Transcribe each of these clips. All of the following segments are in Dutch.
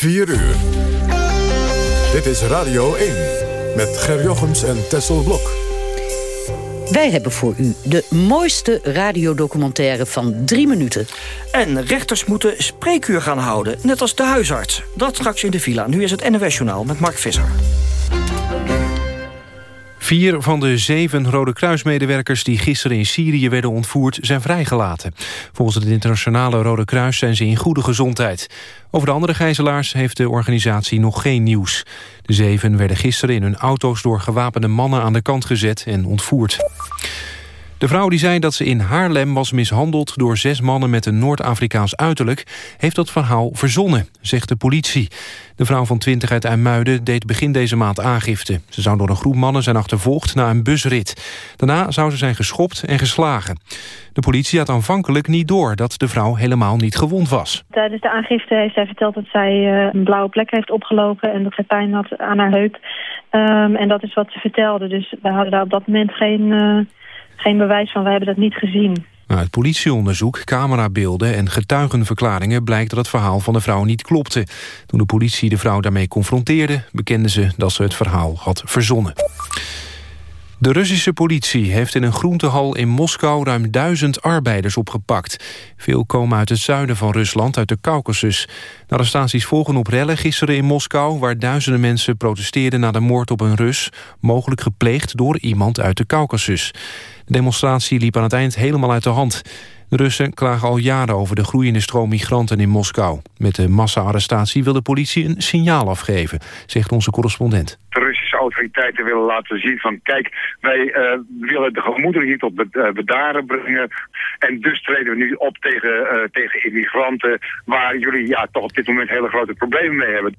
4 uur. Dit is Radio 1 met Ger Jochems en Tessel Blok. Wij hebben voor u de mooiste radiodocumentaire van drie minuten. En rechters moeten spreekuur gaan houden, net als de huisarts. Dat straks in de villa. Nu is het NOS Journaal met Mark Visser. Vier van de zeven Rode Kruismedewerkers die gisteren in Syrië werden ontvoerd zijn vrijgelaten. Volgens het internationale Rode Kruis zijn ze in goede gezondheid. Over de andere gijzelaars heeft de organisatie nog geen nieuws. De zeven werden gisteren in hun auto's door gewapende mannen aan de kant gezet en ontvoerd. De vrouw die zei dat ze in Haarlem was mishandeld... door zes mannen met een Noord-Afrikaans uiterlijk... heeft dat verhaal verzonnen, zegt de politie. De vrouw van 20 uit IJmuiden deed begin deze maand aangifte. Ze zou door een groep mannen zijn achtervolgd na een busrit. Daarna zou ze zijn geschopt en geslagen. De politie had aanvankelijk niet door dat de vrouw helemaal niet gewond was. Tijdens de aangifte heeft zij verteld dat zij eh, een blauwe plek heeft opgelopen... en dat zij pijn had aan haar heup. Um, en dat is wat ze vertelde. Dus we hadden daar op dat moment geen... Uh, geen bewijs van, we hebben dat niet gezien. Uit politieonderzoek, camerabeelden en getuigenverklaringen... blijkt dat het verhaal van de vrouw niet klopte. Toen de politie de vrouw daarmee confronteerde... bekende ze dat ze het verhaal had verzonnen. De Russische politie heeft in een groentehal in Moskou ruim duizend arbeiders opgepakt. Veel komen uit het zuiden van Rusland, uit de Caucasus. De arrestaties volgen op rellen gisteren in Moskou... waar duizenden mensen protesteerden na de moord op een Rus... mogelijk gepleegd door iemand uit de Caucasus. De demonstratie liep aan het eind helemaal uit de hand. Russen klagen al jaren over de groeiende stroom migranten in Moskou. Met de massa-arrestatie wil de politie een signaal afgeven, zegt onze correspondent. De Russische autoriteiten willen laten zien van kijk, wij uh, willen de gemoederen hier tot bedaren brengen. En dus treden we nu op tegen, uh, tegen immigranten waar jullie ja, toch op dit moment hele grote problemen mee hebben.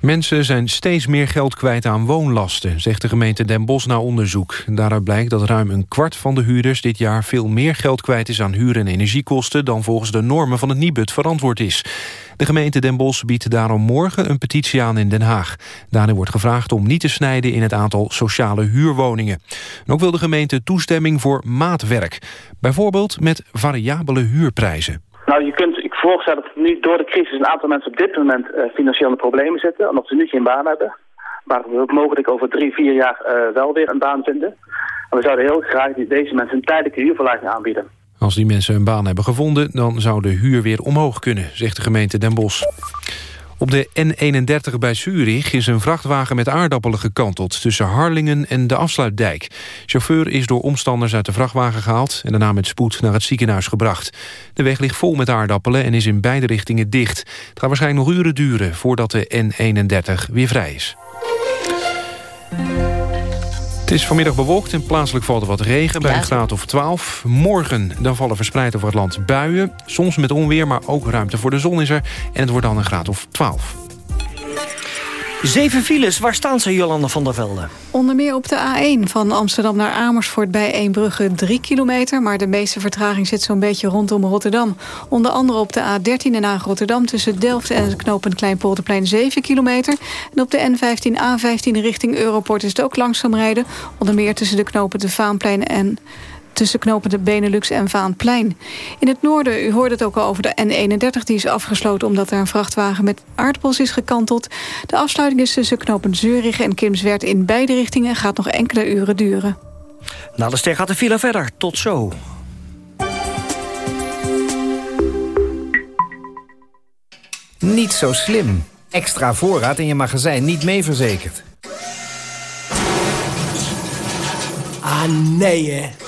Mensen zijn steeds meer geld kwijt aan woonlasten, zegt de gemeente Den Bosch na onderzoek. Daaruit blijkt dat ruim een kwart van de huurders dit jaar veel meer geld kwijt is aan huur- en energiekosten dan volgens de normen van het Nibud verantwoord is. De gemeente Den Bosch biedt daarom morgen een petitie aan in Den Haag. Daarin wordt gevraagd om niet te snijden in het aantal sociale huurwoningen. En ook wil de gemeente toestemming voor maatwerk. Bijvoorbeeld met variabele huurprijzen. Nou, je kunt voorstellen dat nu door de crisis een aantal mensen op dit moment financieel in de problemen zitten, omdat ze nu geen baan hebben. Maar we mogelijk over drie, vier jaar uh, wel weer een baan vinden. En we zouden heel graag deze mensen een tijdelijke huurverlaging aanbieden. Als die mensen een baan hebben gevonden, dan zou de huur weer omhoog kunnen, zegt de gemeente Den Bosch. Op de N31 bij Zurich is een vrachtwagen met aardappelen gekanteld... tussen Harlingen en de afsluitdijk. Chauffeur is door omstanders uit de vrachtwagen gehaald... en daarna met spoed naar het ziekenhuis gebracht. De weg ligt vol met aardappelen en is in beide richtingen dicht. Het gaat waarschijnlijk nog uren duren voordat de N31 weer vrij is. Het is vanmiddag bewolkt en plaatselijk valt er wat regen bij een graad of 12. Morgen dan vallen verspreid over het land buien. Soms met onweer, maar ook ruimte voor de zon is er. En het wordt dan een graad of 12. Zeven files, waar staan ze, Jolanda van der Velde? Onder meer op de A1 van Amsterdam naar Amersfoort bij Eembrugge 3 kilometer. Maar de meeste vertraging zit zo'n beetje rondom Rotterdam. Onder andere op de A13 en Haag Rotterdam tussen Delft en knooppunt Kleinpolderplein 7 kilometer. En op de N15 A15 richting Europort is het ook langzaam rijden. Onder meer tussen de knopen de Vaanplein en tussen knopen de Benelux en Vaanplein. In het noorden, u hoorde het ook al over de N31, die is afgesloten omdat er een vrachtwagen met aardappels is gekanteld. De afsluiting is tussen knopen Zurich en Kimswerd in beide richtingen gaat nog enkele uren duren. Na de ster gaat de file verder. Tot zo. Niet zo slim. Extra voorraad in je magazijn niet mee verzekerd. Ah, nee hè.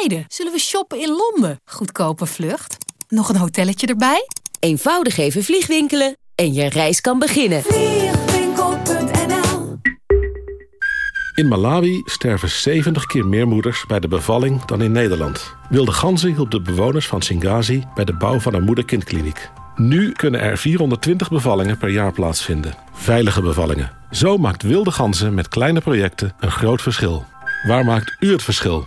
Zullen we shoppen in Londen? Goedkope vlucht. Nog een hotelletje erbij? Eenvoudig even vliegwinkelen en je reis kan beginnen. Vliegwinkel.nl In Malawi sterven 70 keer meer moeders bij de bevalling dan in Nederland. Wilde Ganzen hielp de bewoners van Singazi bij de bouw van een moeder-kindkliniek. Nu kunnen er 420 bevallingen per jaar plaatsvinden. Veilige bevallingen. Zo maakt Wilde Ganzen met kleine projecten een groot verschil. Waar maakt u het verschil?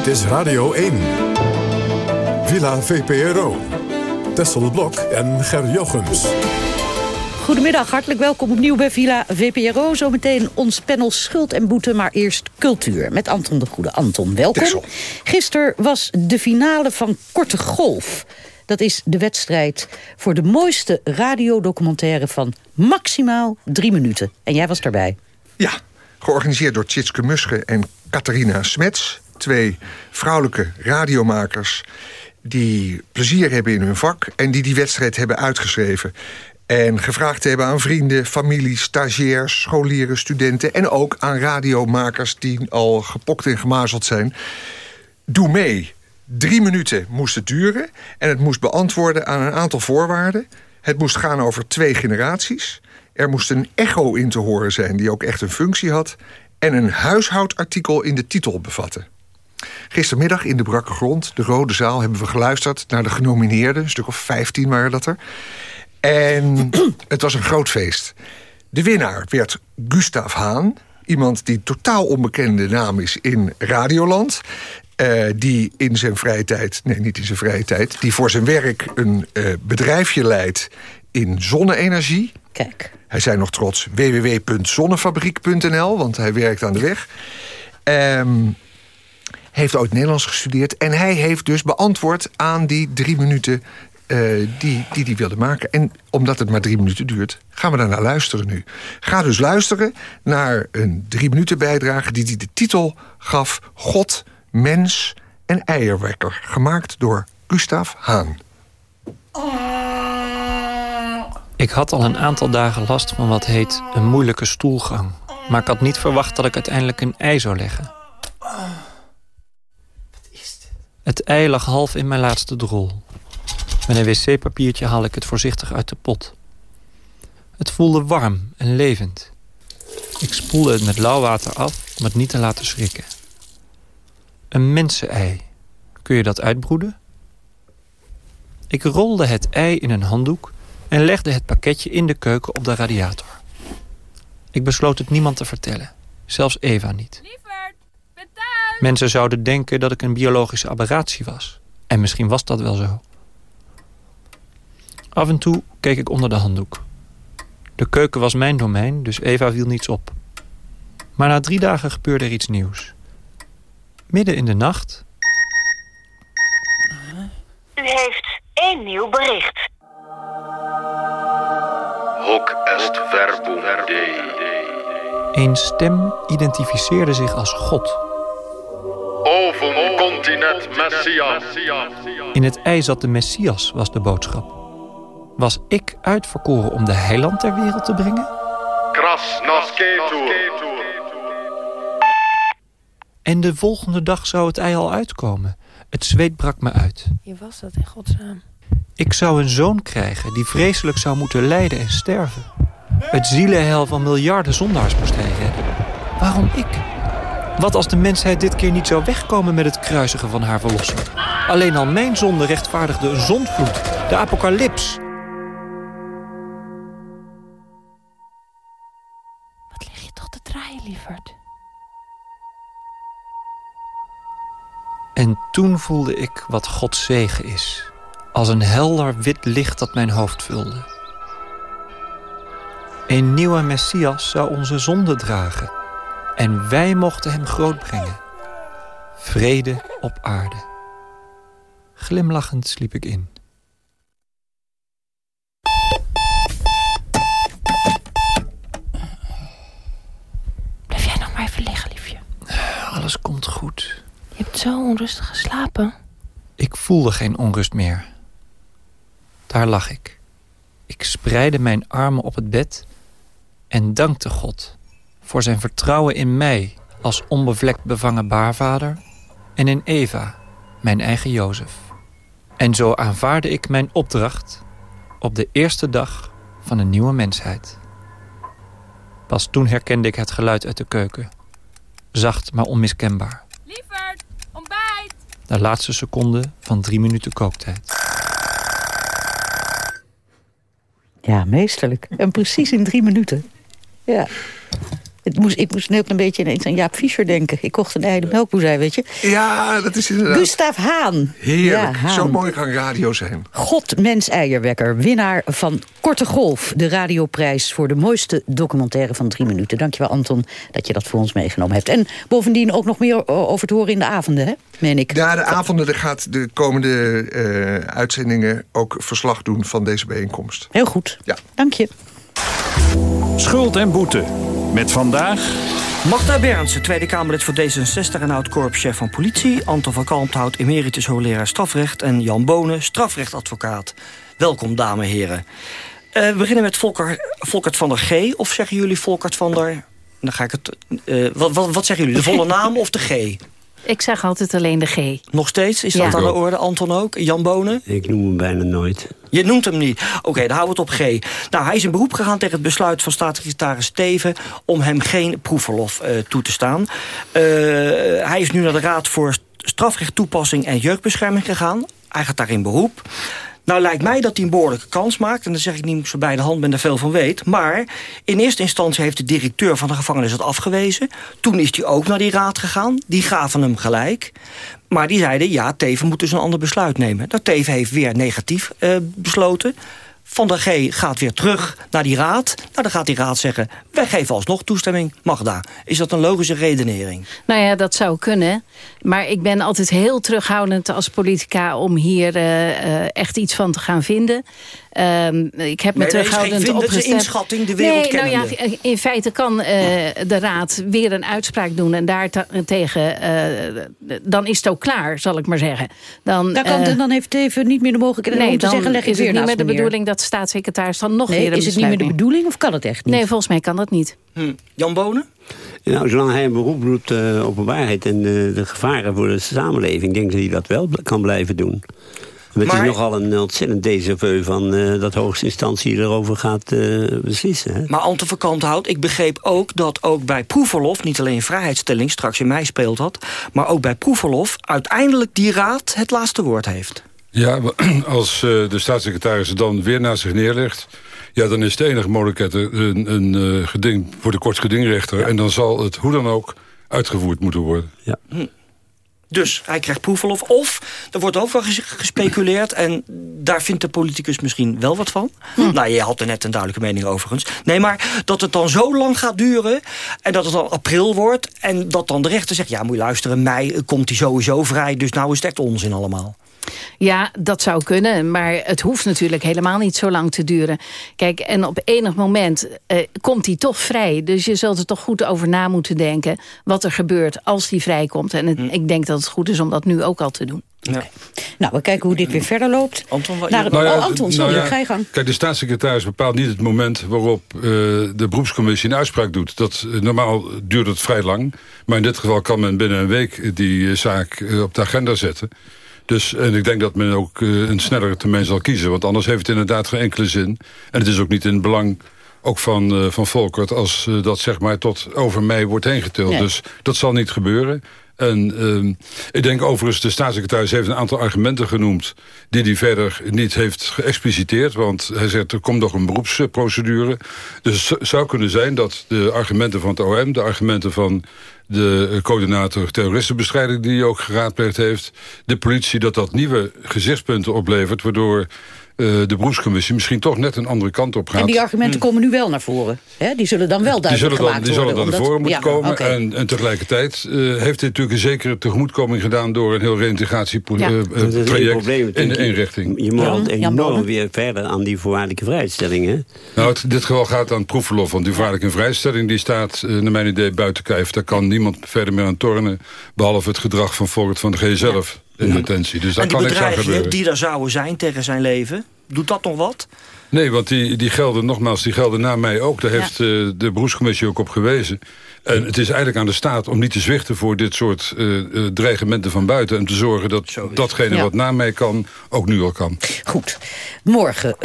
Dit is Radio 1. Villa VPRO. Tessel Blok en Ger Jochems. Goedemiddag, hartelijk welkom opnieuw bij Villa VPRO. Zometeen ons panel Schuld en Boete, maar eerst cultuur. Met Anton de Goede. Anton, welkom. Gisteren was de finale van Korte Golf. Dat is de wedstrijd voor de mooiste radiodocumentaire van maximaal drie minuten. En jij was daarbij. Ja, georganiseerd door Tjitske Musche en Catharina Smets. Twee vrouwelijke radiomakers die plezier hebben in hun vak... en die die wedstrijd hebben uitgeschreven. En gevraagd hebben aan vrienden, familie, stagiairs, scholieren, studenten... en ook aan radiomakers die al gepokt en gemazeld zijn. Doe mee. Drie minuten moest het duren. En het moest beantwoorden aan een aantal voorwaarden. Het moest gaan over twee generaties. Er moest een echo in te horen zijn die ook echt een functie had. En een huishoudartikel in de titel bevatten. Gistermiddag in de Brakke Grond, de Rode Zaal... hebben we geluisterd naar de genomineerden. Een stuk of 15 waren dat er. En het was een groot feest. De winnaar werd Gustav Haan. Iemand die totaal onbekende naam is in Radioland. Uh, die in zijn vrije tijd, nee niet in zijn vrije tijd... die voor zijn werk een uh, bedrijfje leidt in zonne-energie. Kijk. Hij zei nog trots www.zonnefabriek.nl, want hij werkt aan de weg. Um, heeft ooit Nederlands gestudeerd. En hij heeft dus beantwoord aan die drie minuten uh, die die wilde maken. En omdat het maar drie minuten duurt, gaan we daar naar luisteren nu. Ga dus luisteren naar een drie minuten bijdrage... die hij de titel gaf God, Mens en Eierwekker. Gemaakt door Gustav Haan. Ik had al een aantal dagen last van wat heet een moeilijke stoelgang. Maar ik had niet verwacht dat ik uiteindelijk een ei zou leggen. Het ei lag half in mijn laatste drol. Met een wc-papiertje haal ik het voorzichtig uit de pot. Het voelde warm en levend. Ik spoelde het met lauw water af om het niet te laten schrikken. Een mensenei. Kun je dat uitbroeden? Ik rolde het ei in een handdoek en legde het pakketje in de keuken op de radiator. Ik besloot het niemand te vertellen. Zelfs Eva niet. Mensen zouden denken dat ik een biologische aberratie was. En misschien was dat wel zo. Af en toe keek ik onder de handdoek. De keuken was mijn domein, dus Eva viel niets op. Maar na drie dagen gebeurde er iets nieuws. Midden in de nacht... U heeft één nieuw bericht. Hoc est verbum. Een stem identificeerde zich als God. Ovum continet Messias. In het ei zat de Messias, was de boodschap. Was ik uitverkoren om de heiland ter wereld te brengen? Kras nascetur. En de volgende dag zou het ei al uitkomen. Het zweet brak me uit. Je was dat in godsnaam. Ik zou een zoon krijgen die vreselijk zou moeten lijden en sterven. Het zielenhel van miljarden zondaars moest hij redden. Waarom ik? Wat als de mensheid dit keer niet zou wegkomen met het kruisigen van haar verlosser? Alleen al mijn zonde rechtvaardigde een zondvloed, de apocalyps. Wat lig je toch te draaien, lieverd? En toen voelde ik wat Gods zegen is. Als een helder wit licht dat mijn hoofd vulde. Een nieuwe Messias zou onze zonde dragen. En wij mochten hem grootbrengen. Vrede op aarde. Glimlachend sliep ik in. Blijf jij nog maar even liggen, liefje. Alles komt goed. Je hebt zo onrustig geslapen. Ik voelde geen onrust meer. Daar lag ik. Ik spreidde mijn armen op het bed en dankte God voor zijn vertrouwen in mij als onbevlekt bevangen baarvader en in Eva, mijn eigen Jozef. En zo aanvaarde ik mijn opdracht op de eerste dag van een nieuwe mensheid. Pas toen herkende ik het geluid uit de keuken. Zacht, maar onmiskenbaar. Lieverd, ontbijt! De laatste seconde van drie minuten kooktijd. Ja, meesterlijk. En precies in drie minuten. Ja. Het moest, ik moest net een beetje ineens aan Jaap Fischer denken. Ik kocht een ei de melkboezij, weet je. Ja, dat is inderdaad... Gustav Haan. Heerlijk. Ja, Haan. Zo mooi kan radio zijn. God Mens Eierwekker, winnaar van Korte Golf. De radioprijs voor de mooiste documentaire van drie minuten. Dankjewel Anton dat je dat voor ons meegenomen hebt. En bovendien ook nog meer over te horen in de avonden, hè? meen ik. Ja, de avonden er gaat de komende eh, uitzendingen ook verslag doen van deze bijeenkomst. Heel goed. Ja. Dank je. Schuld en boete. Met vandaag... Magda Berndsen, Tweede Kamerlid voor D66 en oud-korpschef van politie. Anton van Kalmthout, emeritus hoogleraar strafrecht. En Jan Bonen, strafrechtadvocaat. Welkom, dames en heren. Eh, we beginnen met Volker, Volkert van der G. Of zeggen jullie Volkert van der... Dan ga ik het... eh, wat, wat, wat zeggen jullie, de volle naam of de G? Ik zeg altijd alleen de G. Nog steeds? Is Ja. dat aan de orde, Anton ook? Jan Bonen? Ik noem hem bijna nooit. Je noemt hem niet. Oké, dan houden we het op G. Nou, hij is in beroep gegaan tegen het besluit van staatssecretaris Steven... om hem geen proefverlof eh, toe te staan. Eh, hij is nu naar de Raad voor Strafrecht Toepassing en Jeugdbescherming gegaan. Hij gaat daar in beroep. Nou lijkt mij dat hij een behoorlijke kans maakt. En dan zeg ik niet zo bij de hand, ben er veel van weet. Maar in eerste instantie heeft de directeur van de gevangenis het afgewezen. Toen is hij ook naar die raad gegaan. Die gaven hem gelijk. Maar die zeiden, ja, Teven moet dus een ander besluit nemen. Dat Teven heeft weer negatief eh, besloten. Van der G gaat weer terug naar die raad. Nou, dan gaat die raad zeggen, wij geven alsnog toestemming. Magda, is dat een logische redenering? Nou ja, dat zou kunnen. Maar ik ben altijd heel terughoudend als politica... om hier eh, eh, echt iets van te gaan vinden. Ehm, ik heb me Nee, nee, terughoudend een opgesteld. inschatting, de wereld Nee, nou ja, in feite kan eh, de raad weer een uitspraak doen... en daartegen, uh, dan is het ook klaar, zal ik maar zeggen. Dan, Daar kan, eh, dan heeft Teven niet meer de mogelijkheid nee, om te dan zeggen... leg ik is het weer niet meer de bedoeling dat de staatssecretaris dan nog Nee, weer een is het niet meer de bedoeling of kan het echt niet? Nee, volgens mij kan dat niet. Hm. Jan Bonen? Nou, zolang hij een beroep doet eh, op waarheid en eh, de gevaren voor de samenleving... denk ik dat hij dat wel kan blijven doen. Maar het Maar- is nogal een ontzettend déjà vu van eh, dat hoogste instantie erover gaat eh, beslissen. Hè? Maar Anton van Kalmthout, ik begreep ook dat ook bij proefverlof... niet alleen vrijheidsstelling, straks in mei speelt dat... maar ook bij proefverlof uiteindelijk die raad het laatste woord heeft. Ja, als eh, de staatssecretaris het dan weer naast zich neerlegt... ja, dan is de enige mogelijkheid een, een eh, geding voor de kortsgedingrechter... en dan zal het hoe dan ook uitgevoerd moeten worden. Ja. Hm. Dus hij krijgt proefverlof. Of, er wordt ook wel ges- gespeculeerd... en daar vindt de politicus misschien wel wat van. Nou, je had er net een duidelijke mening overigens. Nee, maar dat het dan zo lang gaat duren... en dat het dan april wordt... en dat dan de rechter zegt... ja, moet je luisteren, mei komt hij sowieso vrij... dus nou is het echt onzin allemaal. Ja, dat zou kunnen, maar het hoeft natuurlijk helemaal niet zo lang te duren. Kijk, en op enig moment eh, komt hij toch vrij. Dus je zult er toch goed over na moeten denken... wat er gebeurt als hij vrijkomt. En het- ik denk dat het goed is om dat nu ook al te doen. Ja. Nou, we kijken hoe dit weer verder loopt. Anton, wat Naar, Nou ja, oh, Anton, sorry, nou ja, ga je gang. Kijk, de staatssecretaris bepaalt niet het moment waarop eh, de beroepscommissie een uitspraak doet. Dat, eh, normaal duurt het vrij lang. Maar in dit geval kan men binnen een week die eh, zaak op de agenda zetten. Dus, en ik denk dat men ook eh, een snellere termijn zal kiezen. Want anders heeft het inderdaad geen enkele zin. En het is ook niet in het belang ook van, eh, van Volkert... als eh, dat zeg maar tot over mei wordt heen getild. Nee. Dus dat zal niet gebeuren. En ehm, ik denk overigens, de staatssecretaris heeft een aantal argumenten genoemd... die hij verder niet heeft geëxpliciteerd. Want hij zegt, er komt nog een beroepsprocedure. Dus het zou kunnen zijn dat de argumenten van het OM... de argumenten van de coördinator terroristenbestrijding... die hij ook geraadpleegd heeft... de politie, dat dat nieuwe gezichtspunten oplevert... waardoor eh, de beroepscommissie misschien toch net een andere kant op gaat. En die argumenten komen nu wel naar voren. Hè? Die zullen dan wel die duidelijk zullen dan, gemaakt die zullen dan naar voren moeten ja, komen. En, en tegelijkertijd eh, heeft dit natuurlijk een zekere tegemoetkoming gedaan... door een heel Ja. reïntegratieproject Dat is een project probleem in de inrichting. Je moet enorm weer verder aan die voorwaardelijke vrijstellingen. Nou, het, dit geval gaat aan het proefverlof. Want die vaarlijke vrijstelling die staat, eh, naar mijn idee, buiten kijf. Daar kan niemand verder meer aan tornen. Behalve het gedrag van Volkert van de G zelf in detentie. Dus daar en die kan niks aan gebeuren. die er zouden zijn tegen zijn leven... doet dat nog wat? Nee, want die, die gelden nogmaals, die gelden na mij ook. Daar heeft eh, de beroepscommissie ook op gewezen. En het is eigenlijk aan de staat om niet te zwichten voor dit soort eh, eh, dreigementen van buiten. En te zorgen dat datgene Ja. wat na mij kan, ook nu al kan. Goed. Morgen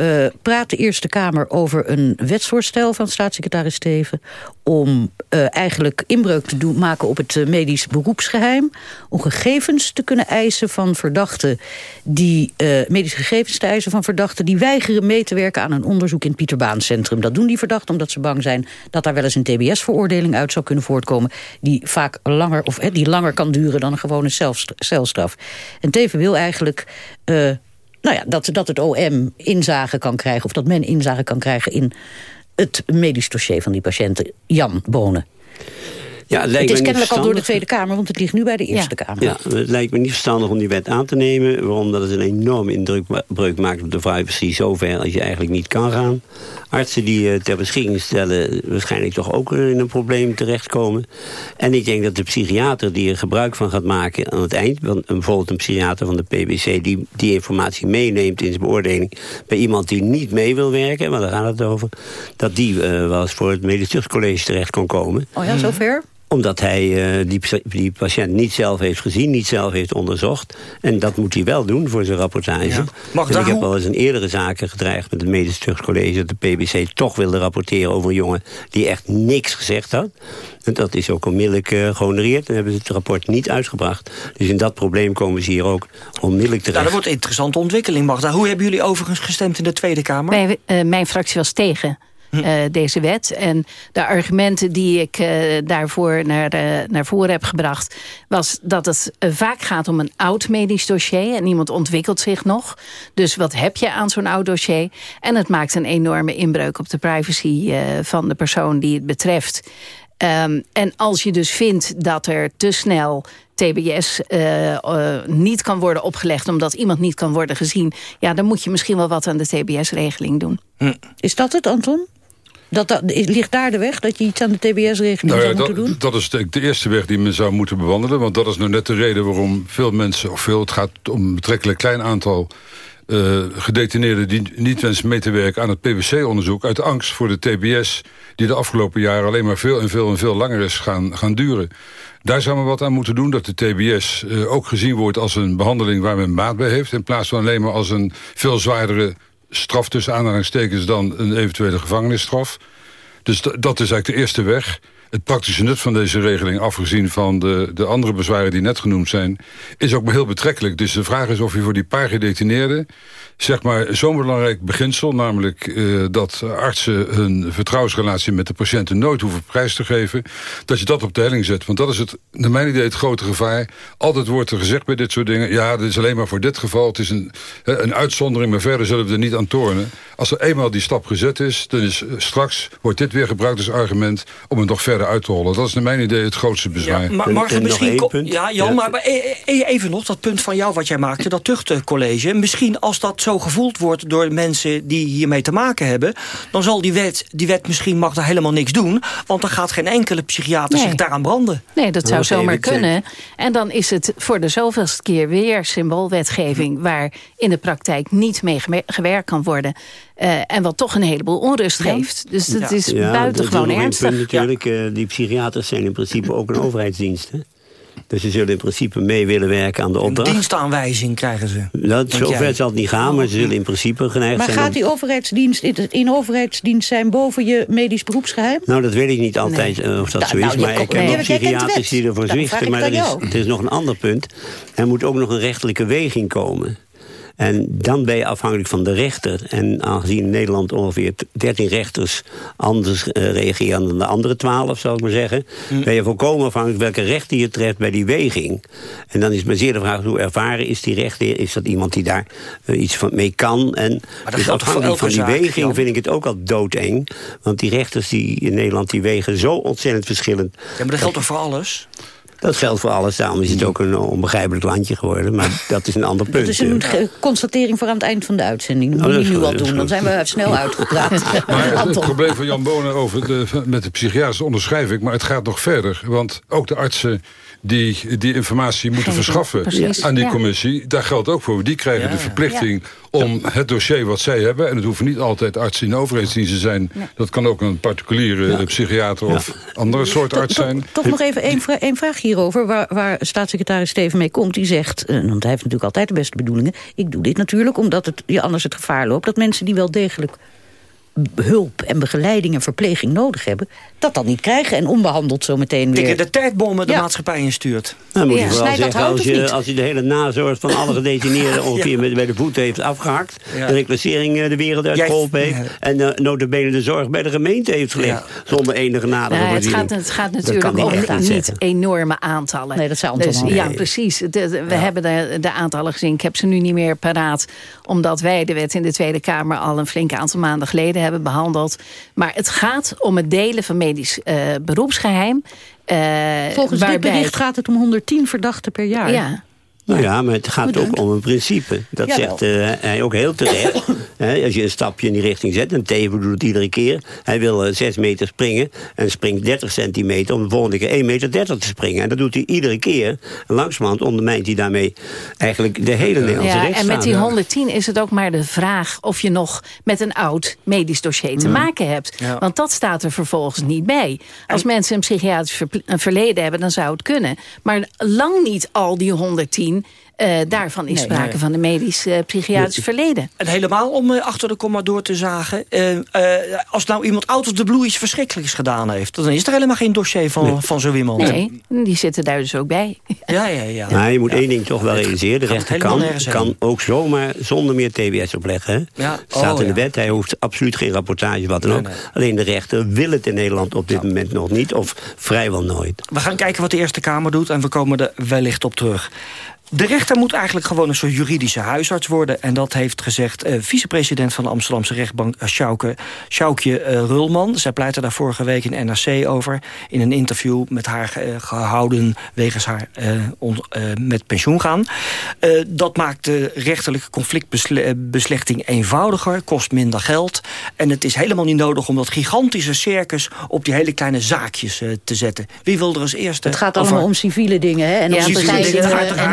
praat de Eerste Kamer over een wetsvoorstel van staatssecretaris Steven... om eh, eigenlijk inbreuk te doen, maken op het eh, medisch beroepsgeheim... om gegevens te kunnen eisen van verdachten... die eh, medische gegevens te eisen van verdachten... die weigeren mee te werken aan een onderzoek in het Pieterbaancentrum. Dat doen die verdachten omdat ze bang zijn... dat daar wel eens een tbs-veroordeling uit zou kunnen voortkomen... die vaak langer, of, die langer kan duren dan een gewone celst- celstraf. En Teven wil eigenlijk... nou ja, dat, dat het OM inzage kan krijgen... of dat men inzage kan krijgen in het medisch dossier van die patiënten. Jan Bonen. Ja, het, lijkt Het is kennelijk al door de. Tweede Kamer... want het ligt nu bij de Eerste Kamer. Ja, het lijkt me niet verstandig om die wet aan te nemen. Waarom? Dat het een enorme indrukbreuk maakt op de privacy. Zover als je eigenlijk niet kan gaan. Artsen die eh, ter beschikking stellen... waarschijnlijk toch ook in een probleem terechtkomen. En ik denk dat de psychiater die er gebruik van gaat maken aan het eind... want een- bijvoorbeeld een psychiater van de PBC... die die informatie meeneemt in zijn beoordeling... bij iemand die niet mee wil werken, want daar gaat het over... dat die eh, wel eens voor het medisch tuchtcollege terecht kon komen Oh ja, zover? Omdat hij eh, die, die patiënt niet zelf heeft gezien, niet zelf heeft onderzocht. En dat moet hij wel doen voor zijn rapportage. Ja. Mag daar ik heb wel eens in eerdere zaken gedreigd met het medisch tuchtcollege... dat de PBC toch wilde rapporteren over een jongen die echt niks gezegd had. En dat is ook onmiddellijk eh gehonoreerd. En hebben ze het rapport niet uitgebracht. Dus in dat probleem komen ze hier ook onmiddellijk terecht. Nou, dat wordt een interessante ontwikkeling, Magda. Hoe hebben jullie overigens gestemd in de Tweede Kamer? Wij, eh, mijn fractie was tegen eh, deze wet. En de argumenten die ik eh, daarvoor naar, eh, naar voren heb gebracht... was dat het vaak gaat om een oud medisch dossier... en iemand ontwikkelt zich nog. Dus wat heb je aan zo'n oud dossier? En het maakt een enorme inbreuk op de privacy eh, van de persoon die het betreft... Ehm, en als je dus vindt dat er te snel TBS niet kan worden opgelegd... omdat iemand niet kan worden gezien... ja, dan moet je misschien wel wat aan de TBS-regeling doen. Is dat het, Anton? Dat, dat, ligt daar de weg dat je iets aan de TBS-regeling Nou ja, zou moeten doen? dat, dat is de, de eerste weg die men zou moeten bewandelen. Want dat is nou net de reden waarom veel mensen... of veel, het gaat om een betrekkelijk klein aantal... eh, gedetineerden die niet wensen mee te werken aan het PwC-onderzoek... uit angst voor de TBS... die de afgelopen jaren alleen maar veel en veel en veel langer is gaan, gaan duren. Daar zou men wat aan moeten doen, dat de TBS eh, ook gezien wordt... als een behandeling waar men baat bij heeft... in plaats van alleen maar als een veel zwaardere straf... tussen aanhalingstekens dan een eventuele gevangenisstraf. Dus dat is eigenlijk de eerste weg. Het praktische nut van deze regeling, afgezien van de, de andere bezwaren die net genoemd zijn, is ook heel betrekkelijk. Dus de vraag is of je voor die paar gedetineerden, zeg maar, zo'n belangrijk beginsel, namelijk eh, dat artsen hun vertrouwensrelatie met de patiënten nooit hoeven prijs te geven, dat je dat op de helling zet. Want dat is het, naar mijn idee, het grote gevaar. Altijd wordt er gezegd bij dit soort dingen, ja, dit is alleen maar voor dit geval, het is een, een uitzondering, maar verder zullen we er niet aan tornen. Als er eenmaal die stap gezet is, dan is eh, straks wordt dit weer gebruikt als argument om het nog verder uit te hollen. Dat is naar mijn idee het grootste bezwaar. Ja, maar Margen, misschien... Ja, Jan, maar, maar e- e- even nog dat punt van jou wat jij maakte, dat tuchtcollege. Misschien als dat zo gevoeld wordt door mensen die hiermee te maken hebben... dan zal die wet, die wet misschien mag daar helemaal niks doen... want dan gaat geen enkele psychiater Nee. zich daaraan branden. Nee, dat zou zomaar kunnen. En dan is het voor de zoveelste keer weer symboolwetgeving... waar in de praktijk niet mee gewerkt kan worden. Eh, en wat toch een heleboel onrust geeft. Dus dat is Ja, buitengewoon dat is ernstig. een punt natuurlijk. eh, die psychiaters zijn in principe ook een overheidsdienst. Hè? Dus ze zullen in principe mee willen werken aan de Een opdracht. dienstaanwijzing krijgen ze. Dat, zover jij? zal het niet gaan, maar ze zullen in principe geneigd Maar zijn... gaat om- die overheidsdienst in, overheidsdienst zijn boven je medisch beroepsgeheim? Nou, dat weet ik niet altijd eh, of dat Nou, zo is. nou, maar ik heb nee, ook psychiaters die ervoor zwichten. Maar het er aan is, er is nog een ander punt. Er moet ook nog een rechtelijke weging komen. En dan ben je afhankelijk van de rechter. En aangezien in Nederland ongeveer 13 rechters anders uh, reageren dan de andere 12, zou ik maar zeggen, mm. ben je volkomen afhankelijk welke rechter je treft bij die weging. En dan is maar zeer de vraag hoe ervaren is die rechter? Is dat iemand die daar uh, iets van mee kan? En dus afhankelijk van die weging vind ik het ook al doodeng. Want die rechters die in Nederland die wegen zo ontzettend verschillend. Ja, maar dat geldt toch voor alles? Dat geldt voor alles. Daarom is het ook een onbegrijpelijk landje geworden. Maar dat is een ander punt. Dat is een constatering voor aan het eind van de uitzending. Dat moet je nu al doen, dan zijn we snel uitgepraat. Maar het probleem van Jan Bonen over de, met de psychiaters onderschrijf ik. Maar het gaat nog verder. Want ook de artsen die die informatie moeten verschaffen Precies. aan die commissie. Daar geldt ook voor. Die krijgen de verplichting om het dossier wat zij hebben... en het hoeven niet altijd artsen in overheidsdienst te zijn. Dat kan ook een particuliere psychiater of andere soort arts zijn. Toch nog even één, vra vraag hierover... Waar, waar staatssecretaris Steven mee komt. Die zegt, eh, want hij heeft natuurlijk altijd de beste bedoelingen... ik doe dit natuurlijk omdat het, je anders het gevaar loopt... dat mensen die wel degelijk hulp en begeleiding en verpleging nodig hebben... dat dan niet krijgen en onbehandeld zo meteen weer... Dikke de tijdbommen de maatschappij instuurt. Dan moet je vooral zeggen, als je, als je de hele nazorg van alle gedetineerden... ongeveer met, bij de voeten heeft afgehakt... de reclassering eh, de wereld uitgeholpen heeft... en uh, notabene de zorg bij de gemeente heeft gelegd... zonder enige nadeel. Nou, het, gaat, het gaat natuurlijk om niet enorme aantallen. Nee, dat zou dus, Ja, precies. we hebben de, de aantallen gezien. Ik heb ze nu niet meer paraat... omdat wij de wet in de Tweede Kamer... al een flink aantal maanden geleden hebben behandeld. Maar het gaat om het delen van medisch uh, beroepsgeheim. Uh, Volgens waarbij... dit bericht gaat het om 110 verdachten per jaar. Ja. Nou ja, maar het gaat ook om een principe. Dat zegt uh, hij ook heel terecht. als je een stapje in die richting zet, en Teven doet het iedere keer. Hij wil uh, 6 meter springen en springt 30 centimeter... om de volgende keer 1 meter 30 te springen. En dat doet hij iedere keer. En langzamerhand ondermijnt hij daarmee eigenlijk de hele Nederlandse ja, En met die 110 is het ook maar de vraag... of je nog met een oud medisch dossier te maken hebt. Want dat staat er vervolgens niet bij. Als mensen een psychiatrisch verleden hebben, dan zou het kunnen. Maar lang niet al die 110 2019 uh, daarvan is sprake van een medisch-psychiatrisch uh, verleden. En helemaal om uh, achter de komma door te zagen... als nou iemand out of the blue iets verschrikkelijks gedaan heeft... dan is er helemaal geen dossier van, nee. van zo iemand. Nee, die zitten daar dus ook bij. Ja, ja, ja. Maar je moet één ding toch wel realiseren. De rechter kan, kan ook zomaar zonder meer TBS opleggen. Ja. staat oh, in de wet, hij hoeft absoluut geen rapportage, wat dan ook. Alleen de rechter wil het in Nederland op dit moment nog niet... of vrijwel nooit. We gaan kijken wat de Eerste Kamer doet... en we komen er wellicht op terug. De rechter moet eigenlijk gewoon een soort juridische huisarts worden. En dat heeft gezegd uh, vicepresident van de Amsterdamse rechtbank... Uh, Sjoukje uh, Rulman. Zij pleitte daar vorige week in NRC over... in een interview met haar gehouden... wegens haar on, met pensioen gaan. dat maakt de rechterlijke conflictbeslechting eenvoudiger... kost minder geld. En het is helemaal niet nodig om dat gigantische circus... op die hele kleine zaakjes te zetten. Wie wil er als eerste... Het gaat allemaal om civiele dingen, hè? En ja, civiele dingen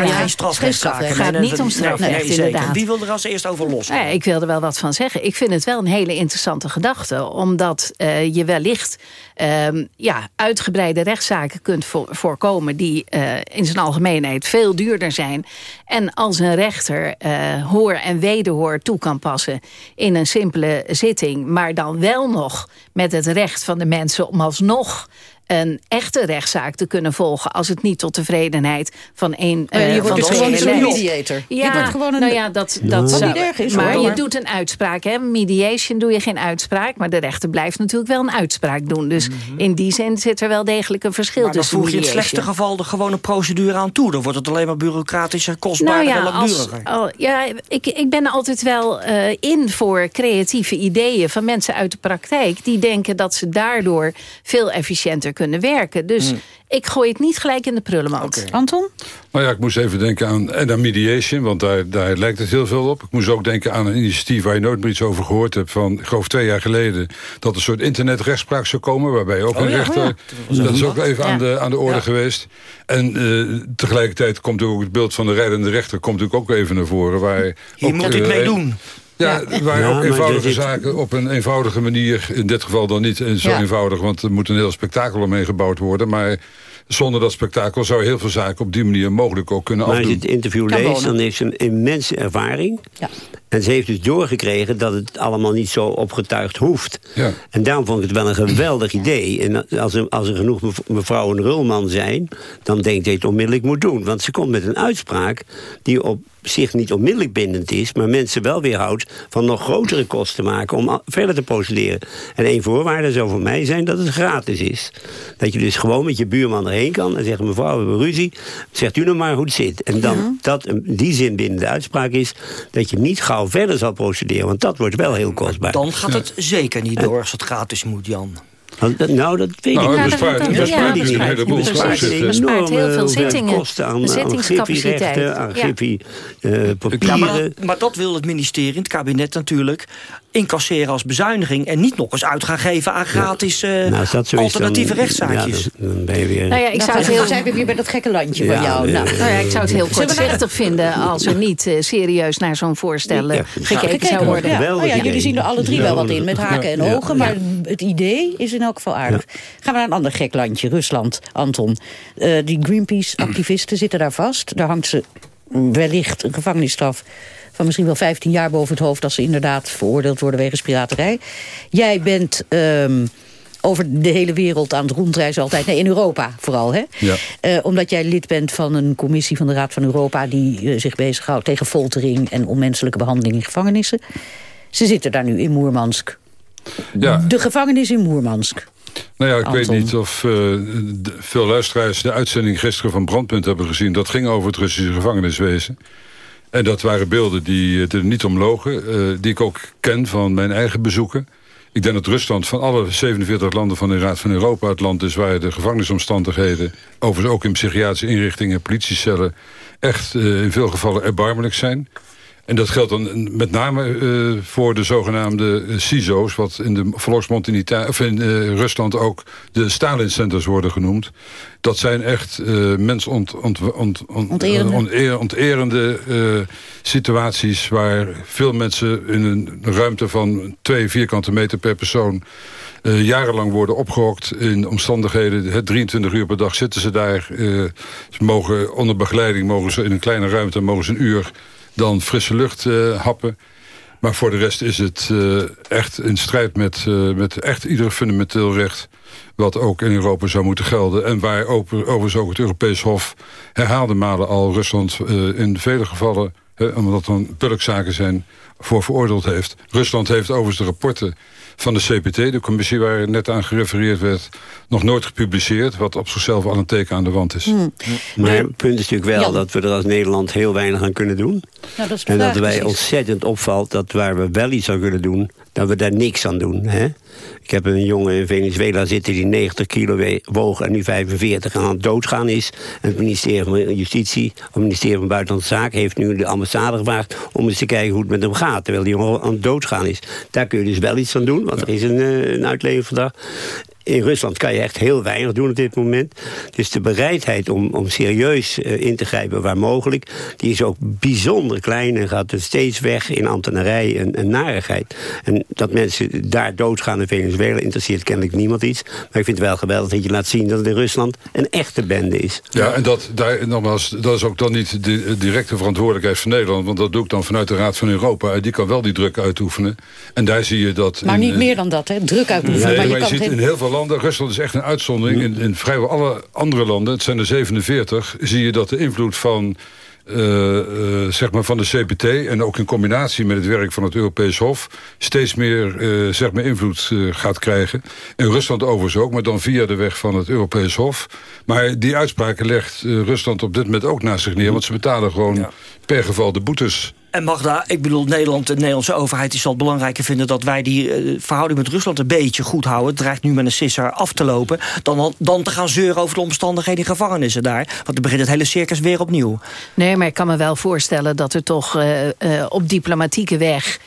geen Het gaat niet om strafrecht, nee, inderdaad. Wie wil er als eerst over los? Ja, ik wil er wel wat van zeggen. Ik vind het wel een hele interessante gedachte. Omdat uh, je wellicht um, ja, uitgebreide rechtszaken kunt vo voorkomen... die uh, in zijn algemeenheid veel duurder zijn. En als een rechter uh, hoor en wederhoor toe kan passen... in een simpele zitting, maar dan wel nog met het recht van de mensen... om alsnog een echte rechtszaak te kunnen volgen... als het niet tot tevredenheid van één uh, Je wordt dus gewoon een mediator. Ja, je wordt gewoon een, nou ja, dat, dat zou, niet erg is, Maar hoor, je doet een uitspraak. Hè. Mediation doe je geen uitspraak... maar de rechter blijft natuurlijk wel een uitspraak doen. Dus mm -hmm. in die zin zit er wel degelijk een verschil maar tussen voeg je in het slechtste geval de gewone procedure aan toe. Dan wordt het alleen maar bureaucratischer, kostbaarder nou ja, en langduriger. Als, oh, ja, ik, ik ben altijd wel uh, in voor creatieve ideeën... van mensen uit de praktijk... die denken dat ze daardoor veel efficiënter kunnen werken. Dus mm. ik gooi het niet gelijk in de prullenmand. Okay. Anton? Nou ja, ik moest even denken aan, en aan mediation, want daar, daar lijkt het heel veel op. Ik moest ook denken aan een initiatief waar je nooit meer iets over gehoord hebt... van, ik geloof twee jaar geleden, dat een soort internetrechtspraak zou komen... waarbij ook oh, een ja, rechter, ja. dat is ook even ja. aan, de, aan de orde geweest. En uh, tegelijkertijd komt ook het beeld van de rijdende rechter... komt natuurlijk ook even naar voren. Waar Hier ook, moet ik uh, mee doen. Ja, waar ja, ook eenvoudige zaken op een eenvoudige manier... in dit geval dan niet zo ja. eenvoudig... want er moet een heel spektakel omheen gebouwd worden... maar zonder dat spektakel zou je heel veel zaken op die manier mogelijk ook kunnen maar afdoen. als je het interview leest, dan heeft ze een immense ervaring. Ja. En ze heeft dus doorgekregen dat het allemaal niet zo opgetuigd hoeft. Ja. En daarom vond ik het wel een geweldig idee. En als er, als er genoeg mev- mevrouwen Rulman zijn... dan denk ik dat je het onmiddellijk moet doen. Want ze komt met een uitspraak die op zich niet onmiddellijk bindend is... maar mensen wel weerhoudt van nog grotere kosten te maken... om verder te procederen. En één voorwaarde zou voor mij zijn dat het gratis is. Dat je dus gewoon met je buurman erheen kan... en zegt, mevrouw, we hebben ruzie. Zegt u nou maar hoe het zit. En dan dat in die zin binnen de uitspraak is... dat je niet gauw verder zal procederen. Want dat wordt wel heel kostbaar. Dan gaat het zeker niet door als het gratis moet, Jan. Nou, dat weet Nou, ik niet. bespaart- Dat bespaart een niet. heleboel Het bespaart heel veel zittingen. kosten aan, aan Zittingscapaciteit. griffierechten, aan Ja. eh, papieren. Ja, maar, dat, maar dat wil het ministerie, het kabinet natuurlijk... incasseren als bezuiniging... en niet nog eens uit gaan geven aan gratis eh, Nou, alternatieve dan- rechtszaakjes. ja, dan, ben je weer... Nou ja, ik zou het heel... zijn we weer bij dat gekke landje van jou. nee, Nou, nee, Nou ja, ik zou het heel kortzichtig vinden als er niet eh, serieus naar zo'n voorstel eh, Ja, gekeken zou worden. Ja. Oh ja, jullie zien er alle drie wel wat in, met haken en ogen. Maar het idee is in elk geval aardig. Gaan we naar een ander gek landje, Rusland, Anton. Eh, die Greenpeace-activisten zitten daar vast. Daar hangt ze wellicht een gevangenisstraf van misschien wel 15 jaar boven het hoofd... als ze inderdaad veroordeeld worden wegens piraterij. Jij bent... ehm, over de hele wereld aan het rondreizen altijd. Nee, in Europa vooral, hè? Ja. Eh, omdat jij lid bent van een commissie van de Raad van Europa... die eh, zich bezighoudt tegen foltering en onmenselijke behandeling in gevangenissen. Ze zitten daar nu in Moermansk. Ja. De gevangenis in Moermansk. Nou ja, ik Anton. weet niet of de- veel luisteraars de uitzending gisteren van Brandpunt hebben gezien. Dat ging over het Russische gevangeniswezen. En dat waren beelden die eh, er niet om logen. eh, die ik ook ken van mijn eigen bezoeken. Ik denk dat Rusland van alle 47 landen van de Raad van Europa... het land is waar de gevangenisomstandigheden... overigens ook in psychiatrische inrichtingen, politiecellen... echt eh, in veel gevallen erbarmelijk zijn. En dat geldt dan met name eh, voor de zogenaamde eh, CISO's... wat in de volksmond in, of in eh, Rusland ook de Stalin-centers worden genoemd. Dat zijn echt eh mensont, ont, Onterende. eh, eh, situaties... waar veel mensen in een ruimte van twee vierkante meter per persoon... eh, jarenlang worden opgehokt in omstandigheden. Het 23 uur per dag zitten ze daar. eh, ze mogen onder begeleiding mogen ze in een kleine ruimte mogen ze een uur dan frisse lucht eh, happen. Maar voor de rest is het eh, echt in strijd met, eh, met echt ieder fundamenteel recht... wat ook in Europa zou moeten gelden. En waar open- overigens ook het Europees Hof herhaalde malen al Rusland... in vele gevallen, omdat het dan bulkzaken zijn, voor veroordeeld heeft. Rusland heeft overigens de rapporten van de CPT, de commissie waar net aan gerefereerd werd... nog nooit gepubliceerd, wat op zichzelf al een teken aan de wand is. Maar het punt is natuurlijk wel dat we er als Nederland heel weinig aan kunnen doen. Nou, dat En dat wij precies. ontzettend opvalt dat waar we wel iets aan kunnen doen... dat we daar niks aan doen. Hè? Ik heb een jongen in Venezuela zitten die 90 kilo woog... en nu 45 en aan het doodgaan is. En het ministerie van Justitie, of het ministerie van Buitenlandse Zaken... heeft nu de ambassade gevraagd om eens te kijken hoe het met hem gaat... terwijl die jongen aan het doodgaan is. Daar kun je dus wel iets aan doen, want er is een, eh, een uitleververdrag. In Rusland kan je echt heel weinig doen op dit moment. Dus de bereidheid om, om serieus eh, in te grijpen waar mogelijk... die is ook bijzonder klein en gaat dus steeds weg in ambtenarij en, en narigheid. En dat mensen daar doodgaan in Venezuela interesseert kennelijk niemand iets. Maar ik vind het wel geweldig dat je laat zien dat het in Rusland een echte bende is. Ja, en dat, daar, nogmaals, dat is ook dan niet de directe verantwoordelijkheid van Nederland. Want dat doe ik dan vanuit de Raad van Europa. En die kan wel die druk uitoefenen. En daar zie je dat... Maar in, niet eh, meer dan dat, hè? Druk uitoefenen. Nee, maar maar je je kan ziet in heel veel landen, Rusland is echt een uitzondering. In, in vrijwel alle andere landen, het zijn er 47, zie je dat de invloed van, eh, eh, zeg maar van de CPT... en ook in combinatie met het werk van het Europees Hof... steeds meer, eh, zeg maar invloed gaat krijgen. In Rusland overigens ook, maar dan via de weg van het Europees Hof. Maar die uitspraken legt Rusland op dit moment ook naast zich neer... want ze betalen gewoon per geval de boetes... En Magda, ik bedoel, Nederland, de Nederlandse overheid... die zal het belangrijker vinden dat wij die eh, verhouding met Rusland... een beetje goed houden. Het dreigt nu met een sisser af te lopen... Dan, dan te gaan zeuren over de omstandigheden in gevangenissen daar. Want dan begint het hele circus weer opnieuw. Nee, maar ik kan me wel voorstellen dat er toch eh, eh, op diplomatieke weg...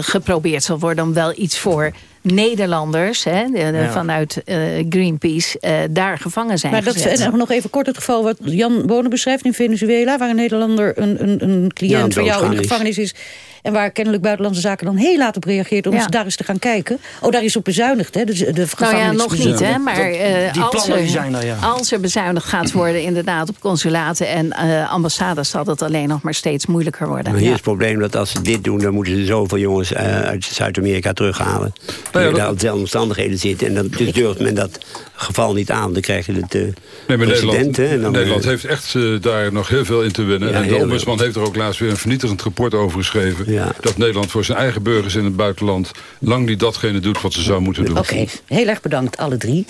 geprobeerd zal worden om wel iets voor Nederlanders hè, de- de- Ja. vanuit eh, Greenpeace eh, daar gevangen zijn Maar dat gezet. en nog even kort het geval wat Jan Bonen beschrijft in Venezuela... waar een Nederlander, een, een, een Ja, cliënt een van jou in de is. gevangenis is... en waar kennelijk Buitenlandse Zaken dan heel laat op reageert... om Ja. daar eens te gaan kijken. Oh, daar is op bezuinigd, hè? De, de Nou ja, nog niet, hè? Maar eh, Die als, er, zijn er, ja. als er bezuinigd gaat worden, inderdaad, op consulaten en eh, ambassades, zal het alleen nog maar steeds moeilijker worden. Maar hier Ja. is het probleem dat als ze dit doen... dan moeten ze zoveel jongens eh, uit Zuid-Amerika terughalen. Nou ja, daar dat- dezelfde omstandigheden zitten. En dan dus durft men dat geval niet aan. Dan krijg je het uh, Nee, maar president. Nederland, hè, en dan, Nederland eh, heeft echt eh, daar nog heel veel in te winnen. Ja, en de ombudsman heeft er ook laatst weer een vernietigend rapport over geschreven. Dat Nederland voor zijn eigen burgers in het buitenland... lang niet datgene doet wat ze zou moeten doen. Oké, heel erg bedankt alle drie.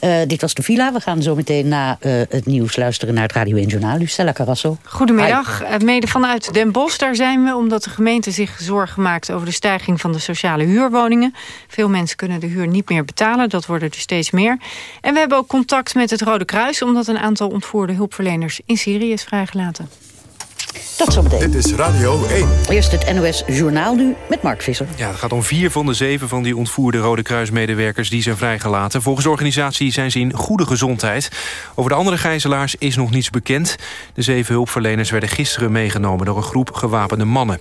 Eh, dit was de Villa. We gaan zo meteen na eh, het nieuws luisteren naar het Radio 1 Journaal. Lucella Carrasso. Goedemiddag. Eh, Mede vanuit Den Bosch, daar zijn we... omdat de gemeente zich zorgen maakt over de stijging van de sociale huurwoningen. Veel mensen kunnen de huur niet meer betalen. Dat worden er steeds meer. En we hebben ook contact met het Rode Kruis... omdat een aantal ontvoerde hulpverleners in Syrië is vrijgelaten. Tot zometeen. Dit is Radio 1. Eerst het NOS Journaal nu met Mark Visser. Ja, het gaat om vier van de zeven van die ontvoerde Rode Kruismedewerkers die zijn vrijgelaten. Volgens de organisatie zijn ze in goede gezondheid. Over de andere gijzelaars is nog niets bekend. De zeven hulpverleners werden gisteren meegenomen door een groep gewapende mannen.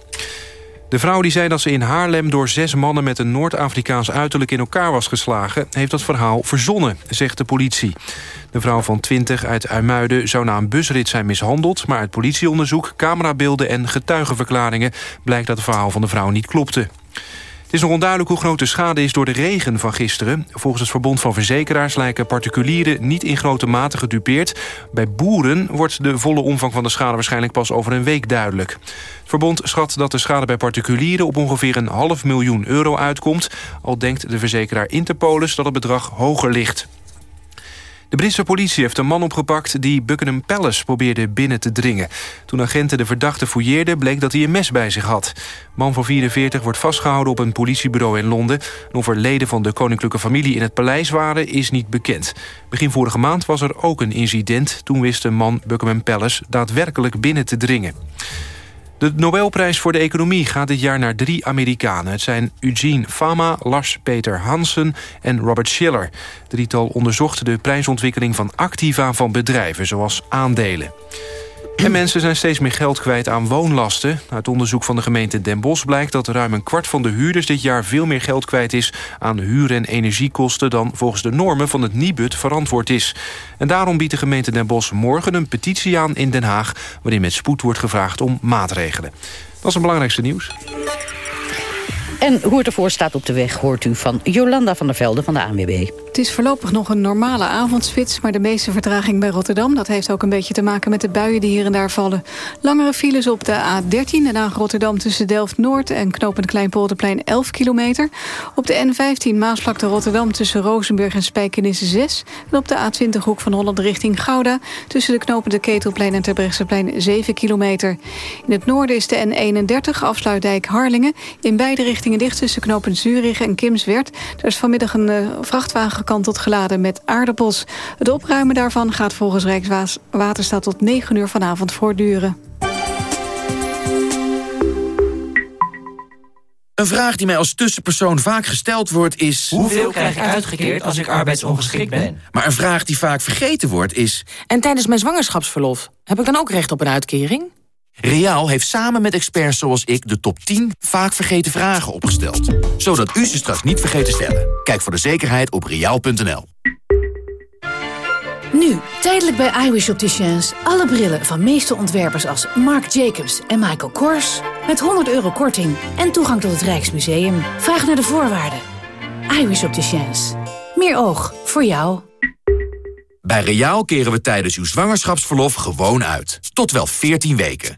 De vrouw die zei dat ze in Haarlem door zes mannen met een Noord-Afrikaans uiterlijk in elkaar was geslagen, heeft dat verhaal verzonnen, zegt de politie. De vrouw van 20 uit Uimuiden zou na een busrit zijn mishandeld, maar uit politieonderzoek, camerabeelden en getuigenverklaringen blijkt dat het verhaal van de vrouw niet klopte. Het is nog onduidelijk hoe groot de schade is door de regen van gisteren. Volgens het Verbond van Verzekeraars lijken particulieren niet in grote mate gedupeerd. Bij boeren wordt de volle omvang van de schade waarschijnlijk pas over een week duidelijk. Het verbond schat dat de schade bij particulieren op ongeveer een half miljoen euro uitkomt. Al denkt de verzekeraar Interpolis dat het bedrag hoger ligt. De Britse politie heeft een man opgepakt die Buckingham Palace probeerde binnen te dringen. Toen agenten de verdachte fouilleerden bleek dat hij een mes bij zich had. Man van 44 wordt vastgehouden op een politiebureau in Londen. En of er leden van de koninklijke familie in het paleis waren is niet bekend. Begin vorige maand was er ook een incident. Toen wist een man Buckingham Palace daadwerkelijk binnen te dringen. De Nobelprijs voor de economie gaat dit jaar naar drie Amerikanen. Het zijn Eugene Fama, Lars Peter Hansen en Robert Schiller. Drietal onderzocht de prijsontwikkeling van activa van bedrijven, zoals aandelen. En mensen zijn steeds meer geld kwijt aan woonlasten. Uit onderzoek van de gemeente Den Bosch blijkt dat ruim een kwart van de huurders dit jaar veel meer geld kwijt is aan huur- en energiekosten dan volgens de normen van het Nibud verantwoord is. En daarom biedt de gemeente Den Bosch morgen een petitie aan in Den Haag waarin met spoed wordt gevraagd om maatregelen. Dat is het belangrijkste nieuws. En hoe het ervoor staat op de weg hoort u van Jolanda van der Velde van de ANWB. Het is voorlopig nog een normale avondspits... maar de meeste vertraging bij Rotterdam... dat heeft ook een beetje te maken met de buien die hier en daar vallen. Langere files op de A13 en Haag Rotterdam tussen Delft-Noord... en Knopend Kleinpolderplein 11 kilometer. Op de N15 Maasvlakte Rotterdam tussen Rozenburg en Spijkenisse 6. En op de A20 Hoek van Holland richting Gouda... tussen de Knopende Ketelplein en Terbrechtseplein 7 kilometer. In het noorden is de N31 afsluitdijk Harlingen... in beide richtingen dicht tussen Knopend Zurich en Kimswerd. Er is vanmiddag een uh, vrachtwagen gekanteld geladen met aardappels. Het opruimen daarvan gaat volgens Rijkswaterstaat tot 9 uur vanavond voortduren. Een vraag die mij als tussenpersoon vaak gesteld wordt is... Hoeveel krijg ik uitgekeerd als ik arbeidsongeschikt ben? Maar een vraag die vaak vergeten wordt is... En tijdens mijn zwangerschapsverlof, heb ik dan ook recht op een uitkering? Reaal heeft samen met experts zoals ik de top 10 vaak vergeten vragen opgesteld. Zodat u ze straks niet vergeet te stellen. Kijk voor de zekerheid op reaal.nl. Nu, tijdelijk bij iWish Opticians. Alle brillen van meeste ontwerpers als Marc Jacobs en Michael Kors. Met 100 euro korting en toegang tot het Rijksmuseum. Vraag naar de voorwaarden. iWish Opticians. Meer oog voor jou. Bij Reaal keren we tijdens uw zwangerschapsverlof gewoon uit. Tot wel 14 weken.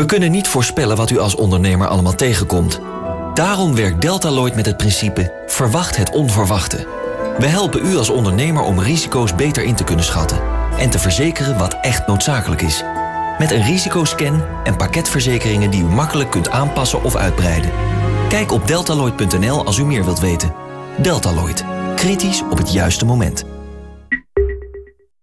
We kunnen niet voorspellen wat u als ondernemer allemaal tegenkomt. Daarom werkt Deltaloid met het principe verwacht het onverwachte. We helpen u als ondernemer om risico's beter in te kunnen schatten... en te verzekeren wat echt noodzakelijk is. Met een risicoscan en pakketverzekeringen die u makkelijk kunt aanpassen of uitbreiden. Kijk op deltaloid.nl als u meer wilt weten. Deltaloid. Kritisch op het juiste moment.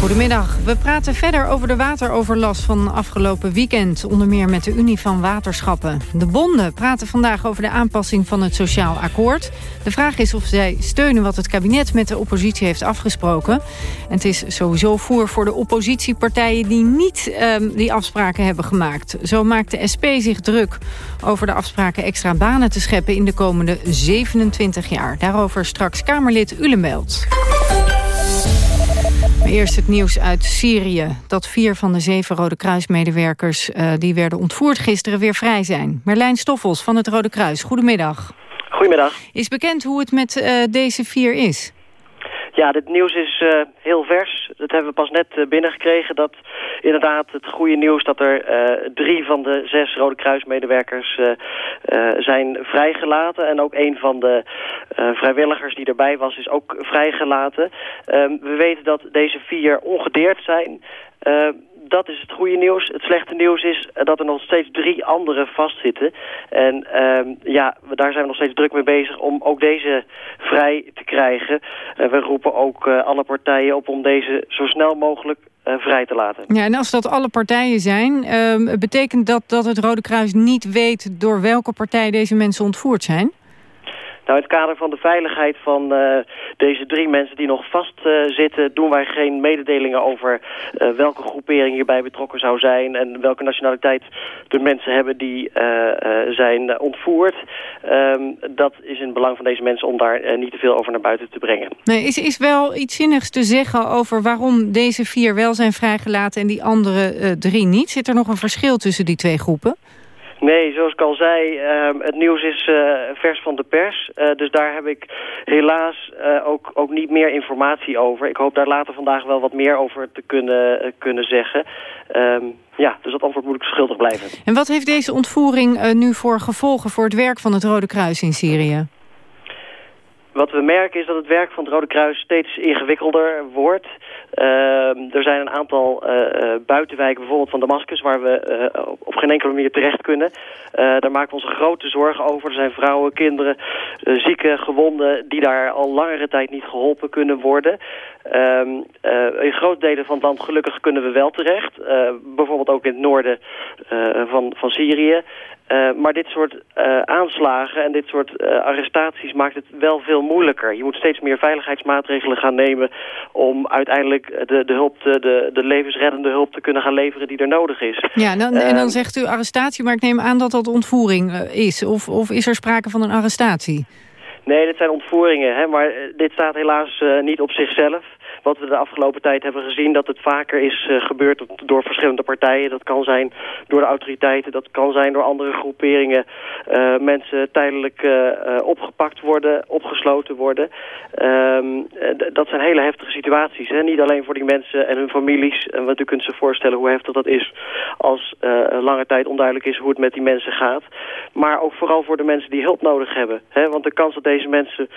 Goedemiddag. We praten verder over de wateroverlast van afgelopen weekend. Onder meer met de Unie van Waterschappen. De bonden praten vandaag over de aanpassing van het sociaal akkoord. De vraag is of zij steunen wat het kabinet met de oppositie heeft afgesproken. En het is sowieso voer voor de oppositiepartijen die niet ehm, die afspraken hebben gemaakt. Zo maakt de SP zich druk over de afspraken extra banen te scheppen in de komende 27 jaar. Daarover straks Kamerlid Ulenbelt. Eerst het nieuws uit Syrië. Dat vier van de zeven Rode Kruismedewerkers uh, die werden ontvoerd gisteren weer vrij zijn. Merlijn Stoffels van het Rode Kruis, goedemiddag. Goedemiddag. Is bekend hoe het met uh, deze vier is? Ja, dit nieuws is uh, heel vers. Dat hebben we pas net uh, binnengekregen. Dat inderdaad het goede nieuws dat er uh, drie van de zes Rode Kruismedewerkers zijn vrijgelaten. En ook een van de vrijwilligers die erbij was is ook vrijgelaten. Ehm, we weten dat deze vier ongedeerd zijn dat is het goede nieuws. Het slechte nieuws is dat er nog steeds drie anderen vastzitten. En uh, ja, daar zijn we nog steeds druk mee bezig om ook deze vrij te krijgen. We roepen ook uh, alle partijen op om deze zo snel mogelijk uh, vrij te laten. Ja, en als dat alle partijen zijn, ehm, betekent dat dat het Rode Kruis niet weet door welke partij deze mensen ontvoerd zijn? Nou, in het kader van de veiligheid van uh, deze drie mensen die nog vastzitten... Doen wij geen mededelingen over uh, welke groepering hierbij betrokken zou zijn... en welke nationaliteit de mensen hebben die zijn ontvoerd. Um, dat is in het belang van deze mensen om daar niet te veel over naar buiten te brengen. Nee, is, is wel iets zinnigs te zeggen over waarom deze vier wel zijn vrijgelaten... en die andere drie niet? Zit er nog een verschil tussen die twee groepen? Nee, zoals ik al zei, uh, het nieuws is uh, vers van de pers. Uh, dus daar heb ik helaas ook, ook niet meer informatie over. Ik hoop daar later vandaag wel wat meer over te kunnen, kunnen zeggen. Um, ja, dus dat antwoord moet ik schuldig blijven. En wat heeft deze ontvoering nu voor gevolgen voor het werk van het Rode Kruis in Syrië? Wat we merken is dat het werk van het Rode Kruis steeds ingewikkelder wordt. Uh, er zijn een aantal uh, buitenwijken, bijvoorbeeld van Damascus, waar we uh, op geen enkele manier terecht kunnen. daar maken we ons grote zorgen over. Er zijn vrouwen, kinderen, zieken, gewonden, die daar al langere tijd niet geholpen kunnen worden. Um, in grote delen van het land gelukkig kunnen we wel terecht. bijvoorbeeld ook in het noorden van, van Syrië. Maar dit soort aanslagen en dit soort arrestaties maakt het wel veel moeilijker. Je moet steeds meer veiligheidsmaatregelen gaan nemen om uiteindelijk de, de, hulp te, de, de levensreddende hulp te kunnen gaan leveren die er nodig is. Ja, dan, en dan zegt u arrestatie, maar ik neem aan dat dat ontvoering is. Of, of is er sprake van een arrestatie? Nee, dit zijn ontvoeringen, hè, maar dit staat helaas niet op zichzelf wat we de afgelopen tijd hebben gezien... dat het vaker is uh, gebeurd door verschillende partijen. Dat kan zijn door de autoriteiten, dat kan zijn door andere groeperingen. Uh, mensen tijdelijk uh, opgepakt worden, opgesloten worden. Um, dat zijn hele heftige situaties. Hè? Niet alleen voor die mensen en hun families. En want u kunt zich voorstellen hoe heftig dat is... als lange tijd onduidelijk is hoe het met die mensen gaat. Maar ook vooral voor de mensen die hulp nodig hebben. Hè? Want de kans dat deze mensen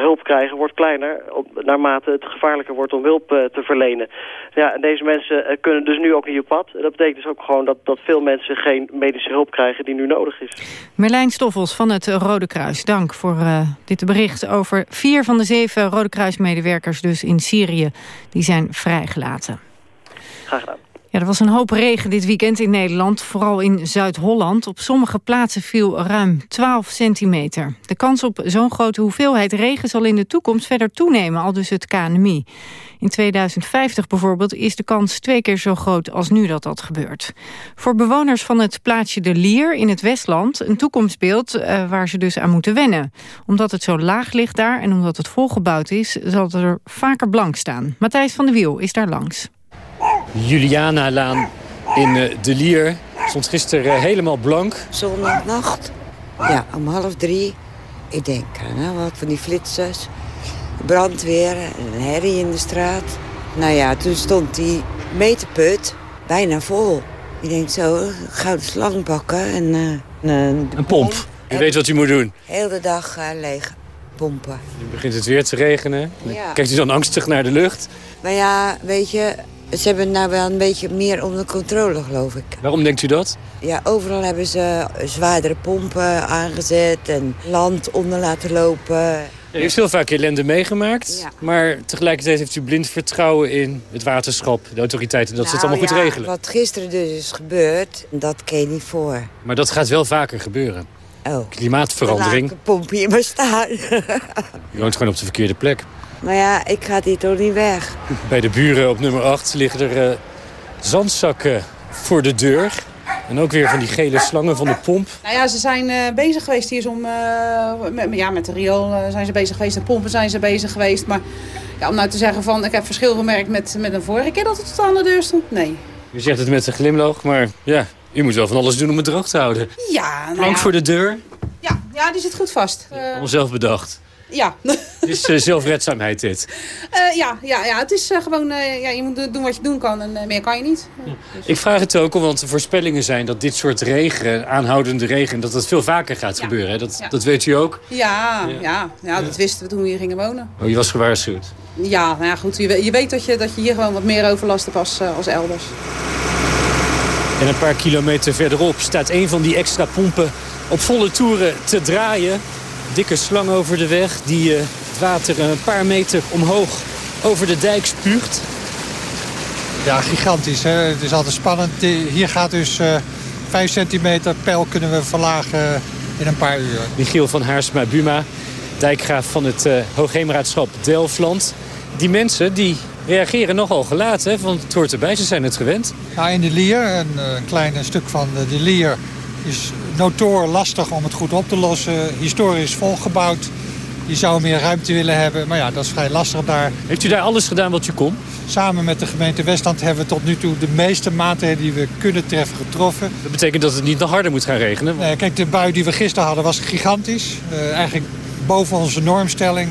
hulp krijgen wordt kleiner... Naarmate het wordt om hulp uh, te verlenen. Ja, en deze mensen uh, kunnen dus nu ook niet op pad. Dat betekent dus ook gewoon dat, dat veel mensen geen medische hulp krijgen die nu nodig is. Merlijn Stoffels van het Rode Kruis, dank voor uh, dit bericht over vier van de zeven Rode Kruismedewerkers dus in Syrië. Die zijn vrijgelaten. Graag gedaan. Ja, er was een hoop regen dit weekend in Nederland, vooral in Zuid-Holland. Op sommige plaatsen viel ruim 12 centimeter. De kans op zo'n grote hoeveelheid regen zal in de toekomst verder toenemen, al dus het KNMI. In 2050 bijvoorbeeld is de kans twee keer zo groot als nu dat dat gebeurt. Voor bewoners van het plaatsje De Lier in het Westland een toekomstbeeld uh, waar ze dus aan moeten wennen. Omdat het zo laag ligt daar en omdat het volgebouwd is, zal het er vaker blank staan. Matthijs van der Wiel is daar langs. Juliana-laan in uh, De Lier stond gisteren uh, helemaal blank. Zondagnacht, ja, om half drie. Ik denk, nou wat van die flitsers brandweer en een herrie in de straat. Nou ja, toen stond die meterput bijna vol. Ik denk zo, gouden slang pakken en uh, een, een pomp. U weet wat u moet doen. Heel de dag uh, leeg pompen. Nu begint het weer te regenen. Ja. Kijkt u dan angstig naar de lucht? Maar ja, weet je, ze hebben het nou wel een beetje meer onder controle, geloof ik. Waarom denkt u dat? Ja, overal hebben ze zwaardere pompen aangezet en land onder laten lopen. U heeft heel vaak ellende meegemaakt. Ja. Maar tegelijkertijd heeft u blind vertrouwen in het waterschap, de autoriteiten, dat nou, ze het allemaal ja, goed regelen. Wat gisteren dus is gebeurd, dat ken je niet voor. Maar dat gaat wel vaker gebeuren. Oh. Klimaatverandering. Een pompje in me staan. U woont gewoon op de verkeerde plek. Maar ja, ik ga hier toch niet weg. Bij de buren op nummer 8 liggen er uh, zandzakken voor de deur. En ook weer van die gele slangen van de pomp. Nou ja, ze zijn uh, bezig geweest hier om, uh, met, ja, met de riool uh, zijn ze bezig geweest. De pompen zijn ze bezig geweest. Maar ja, om nou te zeggen van, ik heb verschil gemerkt met, met een vorige keer dat het tot aan de deur stond. Nee. U zegt het met een glimlach, maar ja, u moet wel van alles doen om het droog te houden. Ja, nou Plank ja. voor de deur. Ja, ja, die zit goed vast. Allemaal zelf bedacht. Ja. Het is uh, zelfredzaamheid dit. Uh, ja, ja, ja, het is uh, gewoon, ja, je moet doen wat je doen kan en meer kan je niet. Ja. Dus. Ik vraag het ook, want de voorspellingen zijn dat dit soort regen, aanhoudende regen, dat dat veel vaker gaat ja. gebeuren. Hè? Dat, ja. dat weet u ook? Ja, ja. ja, dat wisten we toen we hier gingen wonen. Oh, je was gewaarschuwd? Ja, nou ja, goed. Je, je weet dat je, dat je hier gewoon wat meer overlast hebt als, als elders. En een paar kilometer verderop staat een van die extra pompen op volle toeren te draaien dikke slang over de weg die uh, het water een paar meter omhoog over de dijk spuugt. Ja, gigantisch. Hè? Het is altijd spannend. Hier gaat dus uh, 5 centimeter peil kunnen we verlagen in een paar uur. Michiel van Haarsma-Buma, dijkgraaf van het uh, Hoogheemraadschap Delfland. Die mensen die reageren nogal gelaten, want het hoort erbij, ze zijn het gewend. Ja, in de Lier, een, een klein stuk van de, de Lier is notoor lastig om het goed op te lossen. Historisch volgebouwd. Je zou meer ruimte willen hebben, maar ja, dat is vrij lastig daar. Heeft u daar alles gedaan wat u kon? Samen met de gemeente Westland hebben we tot nu toe de meeste maatregelen die we kunnen treffen getroffen. Dat betekent dat het niet nog harder moet gaan regenen? Nee, kijk, de bui die we gisteren hadden was gigantisch. Uh, eigenlijk boven onze normstelling.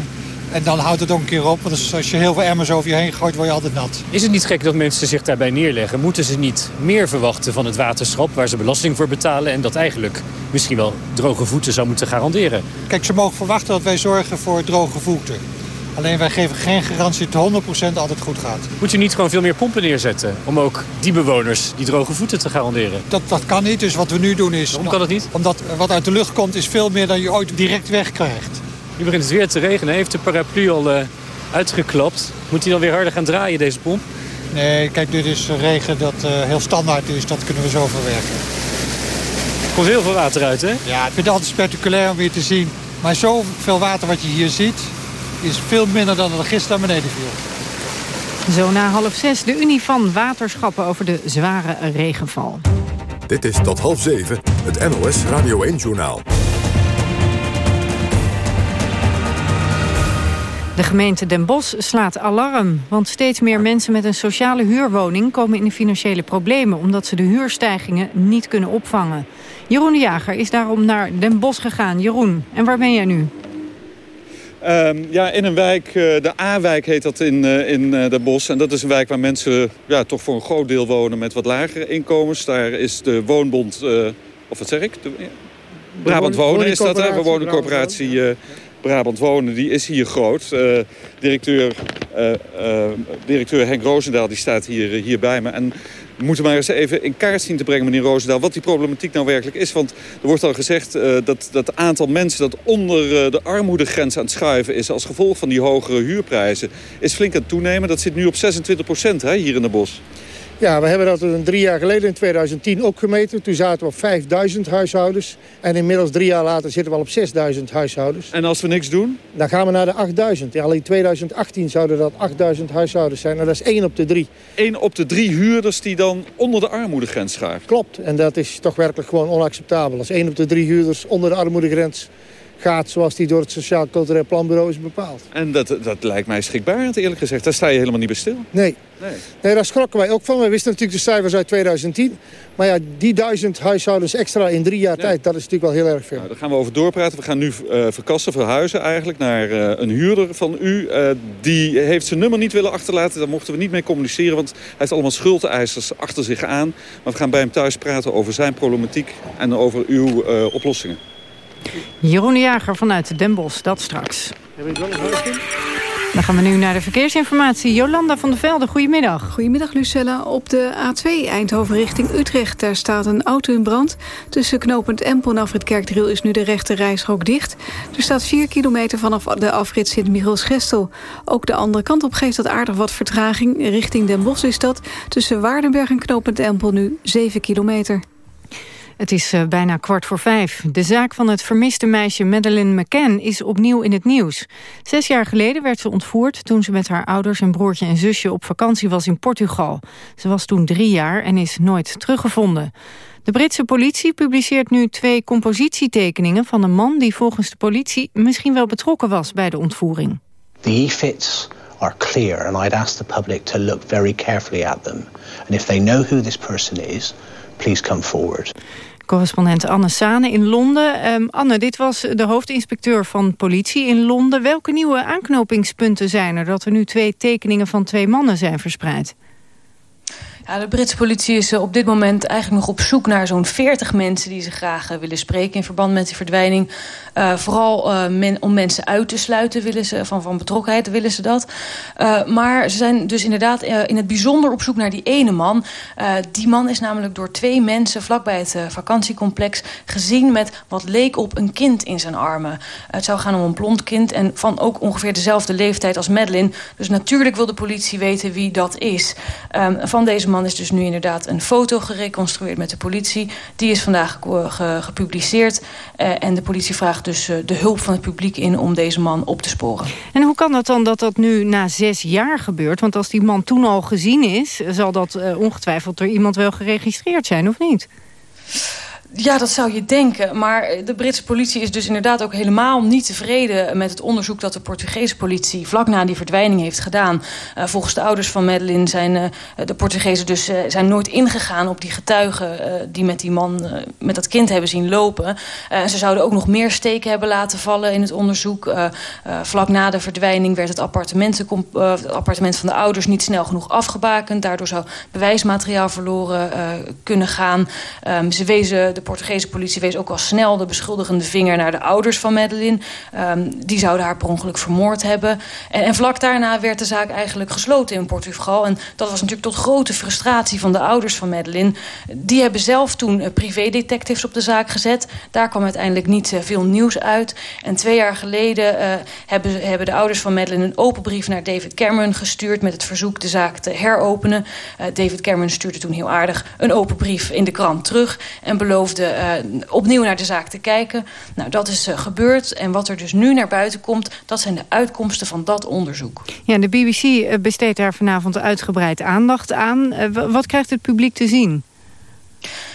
En dan houdt het ook een keer op. Want als je heel veel emmers over je heen gooit, word je altijd nat. Is het niet gek dat mensen zich daarbij neerleggen? Moeten ze niet meer verwachten van het waterschap... waar ze belasting voor betalen... en dat eigenlijk misschien wel droge voeten zou moeten garanderen? Kijk, ze mogen verwachten dat wij zorgen voor droge voeten. Alleen wij geven geen garantie dat het 100% altijd goed gaat. Moet je niet gewoon veel meer pompen neerzetten... om ook die bewoners die droge voeten te garanderen? Dat, dat kan niet. Dus wat we nu doen is... Waarom kan dat niet? Omdat wat uit de lucht komt is veel meer dan je ooit direct wegkrijgt. Nu begint het weer te regenen. Heeft de paraplu al uh, uitgeklapt? Moet hij dan weer harder gaan draaien, deze pomp? Nee, kijk, dit is regen dat uh, heel standaard is. Dat kunnen we zo verwerken. Er komt heel veel water uit, hè? Ja, ik vind het altijd spectaculair om weer te zien. Maar zoveel water wat je hier ziet... is veel minder dan er gisteren naar beneden viel. Zo na half zes de Unie van Waterschappen over de zware regenval. Dit is tot half zeven het NOS Radio 1-journaal. De gemeente Den Bosch slaat alarm, want steeds meer mensen met een sociale huurwoning komen in de financiële problemen omdat ze de huurstijgingen niet kunnen opvangen. Jeroen de Jager is daarom naar Den Bosch gegaan. Jeroen, en waar ben jij nu? Um, ja, in een wijk, uh, de A-wijk heet dat in, uh, in uh, Den Bosch. En dat is een wijk waar mensen ja, toch voor een groot deel wonen met wat lagere inkomens. Daar is de woonbond, of wat zeg ik? De, Brabant Wonen is dat, hè? De woningcorporatie Brabant Wonen, die is hier groot. Uh, directeur, uh, uh, directeur Henk Roosendaal die staat hier, hier bij me. En we moeten maar eens even in kaart zien te brengen, meneer Roosendaal... wat die problematiek nou werkelijk is. Want er wordt al gezegd dat dat aantal mensen... dat onder de armoedegrens aan het schuiven is... als gevolg van die hogere huurprijzen... is flink aan het toenemen. Dat zit nu op 26 procent hier in de bos. Ja, we hebben dat een drie jaar geleden in 2010 ook gemeten. Toen zaten we op 5000 huishoudens. En inmiddels drie jaar later zitten we al op 6000 huishoudens. En als we niks doen? Dan gaan we naar de 8000. Ja, al in 2018 zouden dat 8000 huishoudens zijn. En dat is één op de drie. Eén op de drie huurders die dan onder de armoedegrens schaart? Klopt. En dat is toch werkelijk gewoon onacceptabel. Als één op de drie huurders onder de armoedegrens gaat zoals die door het Sociaal Cultureel Planbureau is bepaald. En dat, dat lijkt mij schrikbarend eerlijk gezegd. Daar sta je helemaal niet bij stil. Nee. Nee. nee, daar schrokken wij ook van. We wisten natuurlijk de cijfers uit 2010. Maar ja, die duizend huishoudens extra in drie jaar tijd, dat is natuurlijk wel heel erg veel. Nou, daar gaan we over doorpraten. We gaan nu uh, verkassen, verhuizen eigenlijk naar uh, een huurder van u. Uh, die heeft zijn nummer niet willen achterlaten. Daar mochten we niet mee communiceren, want hij heeft allemaal schuldeisers achter zich aan. Maar we gaan bij hem thuis praten over zijn problematiek en over uw oplossingen. Jeroen de Jager vanuit Den Bosch, dat straks. Dan gaan we nu naar de verkeersinformatie. Jolanda van der Velde, goedemiddag. Goedemiddag Lucella. Op de A2 Eindhoven richting Utrecht. Daar staat een auto in brand. Tussen knooppunt Empel en afrit Kerkdriel is nu de rechte reisrook dicht. Er staat 4 kilometer vanaf de afrit Sint-Michiels-Gestel. Ook de andere kant op geeft dat aardig wat vertraging. Richting Den Bosch is dat tussen Waardenberg en knooppunt Empel nu 7 kilometer. Het is uh, bijna kwart voor vijf. De zaak van het vermiste meisje Madeleine McCann is opnieuw in het nieuws. Zes jaar geleden werd ze ontvoerd toen ze met haar ouders, een broertje en zusje op vakantie was in Portugal. Ze was toen drie jaar en is nooit teruggevonden. De Britse politie publiceert nu twee compositietekeningen van een man die volgens de politie misschien wel betrokken was bij de ontvoering. The e-fits are clear and I'd ask the public to look very carefully at them. And if they know who this person is, please come forward. Correspondent Anne Sane in Londen. Um, Anne, dit was de hoofdinspecteur van politie in Londen. Welke nieuwe aanknopingspunten zijn er... dat er nu twee tekeningen van twee mannen zijn verspreid? Ja, de Britse politie is eh, op dit moment eigenlijk nog op zoek naar zo'n 40 mensen die ze graag uh, willen spreken in verband met die verdwijning. Uh, vooral uh, om mensen uit te sluiten willen ze, van, van betrokkenheid willen ze dat. maar ze zijn dus inderdaad in het bijzonder op zoek naar die ene man. die man is namelijk door twee mensen vlakbij het vakantiecomplex gezien met wat leek op een kind in zijn armen. het zou gaan om een blond kind en van ook ongeveer dezelfde leeftijd als Madeline. Dus natuurlijk wil de politie weten wie dat is. Um, van deze man is dus nu inderdaad een foto gereconstrueerd met de politie. Die is vandaag gepubliceerd. Uh, en de politie vraagt dus uh, de hulp van het publiek in om deze man op te sporen. En hoe kan dat dan dat dat nu na zes jaar gebeurt? Want als die man toen al gezien is... zal dat ongetwijfeld door iemand wel geregistreerd zijn, of niet? Ja, dat zou je denken. Maar de Britse politie is dus inderdaad ook helemaal niet tevreden... met het onderzoek dat de Portugese politie vlak na die verdwijning heeft gedaan. Uh, volgens de ouders van Madeleine zijn uh, de Portugezen dus zijn nooit ingegaan... op die getuigen die met die man, met dat kind hebben zien lopen. En ze zouden ook nog meer steken hebben laten vallen in het onderzoek. vlak na de verdwijning werd het, het appartement van de ouders... niet snel genoeg afgebakend. Daardoor zou bewijsmateriaal verloren kunnen gaan. Um, ze wezen de Portugese politie wees ook al snel de beschuldigende vinger naar de ouders van Madeleine. Um, die zouden haar per ongeluk vermoord hebben. En, en, vlak daarna werd de zaak eigenlijk gesloten in Portugal. En dat was natuurlijk tot grote frustratie van de ouders van Madeleine. Die hebben zelf toen uh, privédetectives op de zaak gezet. Daar kwam uiteindelijk niet uh, veel nieuws uit. En twee jaar geleden uh, hebben, hebben de ouders van Madeleine een open brief naar David Cameron gestuurd... met het verzoek de zaak te heropenen. David Cameron stuurde toen heel aardig een open brief in de krant terug... en beloofde beloofde uh, opnieuw naar de zaak te kijken. Nou, dat is uh, gebeurd. En wat er dus nu naar buiten komt... dat zijn de uitkomsten van dat onderzoek. Ja, de BBC eh, besteedt daar vanavond uitgebreid aandacht aan. wat krijgt het publiek te zien?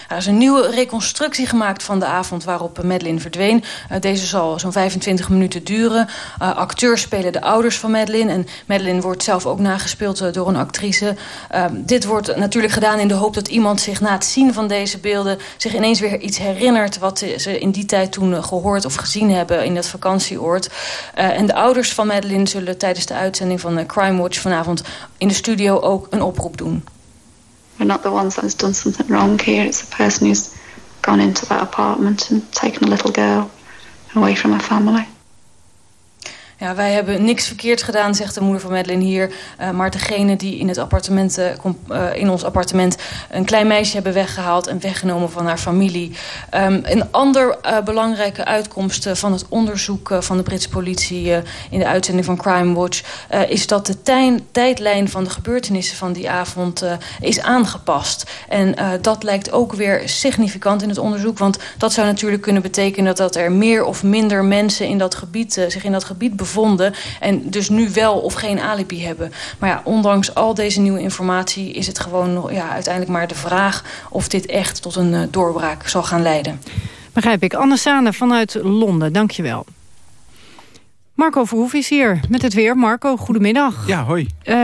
Er is een nieuwe reconstructie gemaakt van de avond waarop Madeline verdween. Uh, deze zal zo'n 25 minuten duren. Uh, acteurs spelen de ouders van Madeline. En Madeline wordt zelf ook nagespeeld uh, door een actrice. dit wordt natuurlijk gedaan in de hoop dat iemand zich na het zien van deze beelden... zich ineens weer iets herinnert wat ze in die tijd toen gehoord of gezien hebben in dat vakantieoord. en de ouders van Madeline zullen tijdens de uitzending van Crime Watch vanavond in de studio ook een oproep doen. We're not the ones that has done something wrong here. It's the person who's gone into that apartment and taken a little girl away from her family. Ja, wij hebben niks verkeerd gedaan, zegt de moeder van Madeline hier. Uh, maar degene die in, het appartement, uh, in ons appartement een klein meisje hebben weggehaald... en weggenomen van haar familie. Um, een ander belangrijke uitkomst van het onderzoek van de Britse politie... in de uitzending van Crime Watch... is dat de tijdlijn van de gebeurtenissen van die avond is aangepast. En dat lijkt ook weer significant in het onderzoek. Want dat zou natuurlijk kunnen betekenen dat, dat er meer of minder mensen in dat gebied, zich in dat gebied bevonden. En dus nu wel of geen alibi hebben. Maar ja, ondanks al deze nieuwe informatie is het gewoon ja, uiteindelijk maar de vraag of dit echt tot een uh, doorbraak zal gaan leiden. Begrijp ik. Anne Sane vanuit Londen, dankjewel. Marco Verhoef is hier met het weer. Marco, goedemiddag. Ja, hoi. Uh,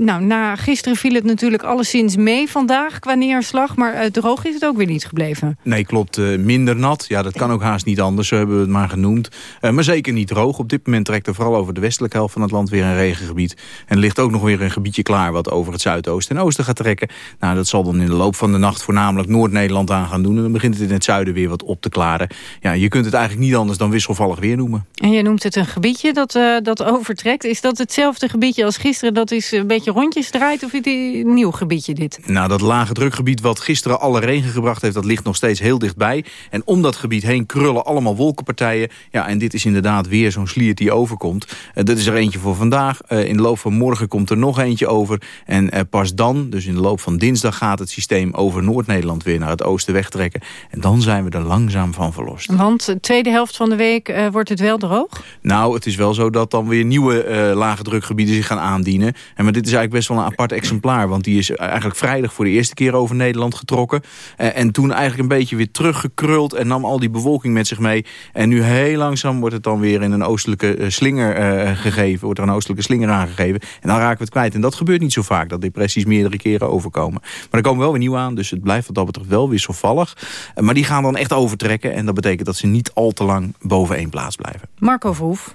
nou, na gisteren viel het natuurlijk alleszins mee vandaag qua neerslag. Maar uh, droog is het ook weer niet gebleven. Nee, klopt. Uh, minder nat. Ja, dat kan ook haast niet anders. Zo hebben we het maar genoemd. Uh, maar zeker niet droog. Op dit moment trekt er vooral over de westelijke helft van het land weer een regengebied. En ligt ook nog weer een gebiedje klaar wat over het zuidoosten en oosten gaat trekken. Nou, dat zal dan in de loop van de nacht voornamelijk Noord-Nederland aan gaan doen. En dan begint het in het zuiden weer wat op te klaren. Ja, je kunt het eigenlijk niet anders dan wisselvallig weer noemen. En je noemt het een gebied gebiedje dat, uh, dat overtrekt. Is dat hetzelfde gebiedje als gisteren dat is een beetje rondjes draait? Of is het een nieuw gebiedje dit? Nou, dat lage drukgebied wat gisteren alle regen gebracht heeft... dat ligt nog steeds heel dichtbij. En om dat gebied heen krullen allemaal wolkenpartijen. Ja, en dit is inderdaad weer zo'n slier die overkomt. Uh, dat is er eentje voor vandaag. Uh, in de loop van morgen komt er nog eentje over. En pas dan, dus in de loop van dinsdag... gaat het systeem over Noord-Nederland weer naar het oosten wegtrekken. En dan zijn we er langzaam van verlost. Want de tweede helft van de week wordt het wel droog? Nou, het is wel zo dat dan weer nieuwe uh, lage drukgebieden zich gaan aandienen. En maar dit is eigenlijk best wel een apart exemplaar. Want die is eigenlijk vrijdag voor de eerste keer over Nederland getrokken. Uh, en toen eigenlijk een beetje weer teruggekruld. En nam al die bewolking met zich mee. En nu heel langzaam wordt het dan weer in een oostelijke slinger gegeven. Wordt er een oostelijke slinger aangegeven. En dan raken we het kwijt. En dat gebeurt niet zo vaak. Dat depressies meerdere keren overkomen. Maar er komen wel weer nieuw aan. Dus het blijft wat dat betreft wel wisselvallig. maar die gaan dan echt overtrekken. En dat betekent dat ze niet al te lang boven één plaats blijven. Marco Verhoef.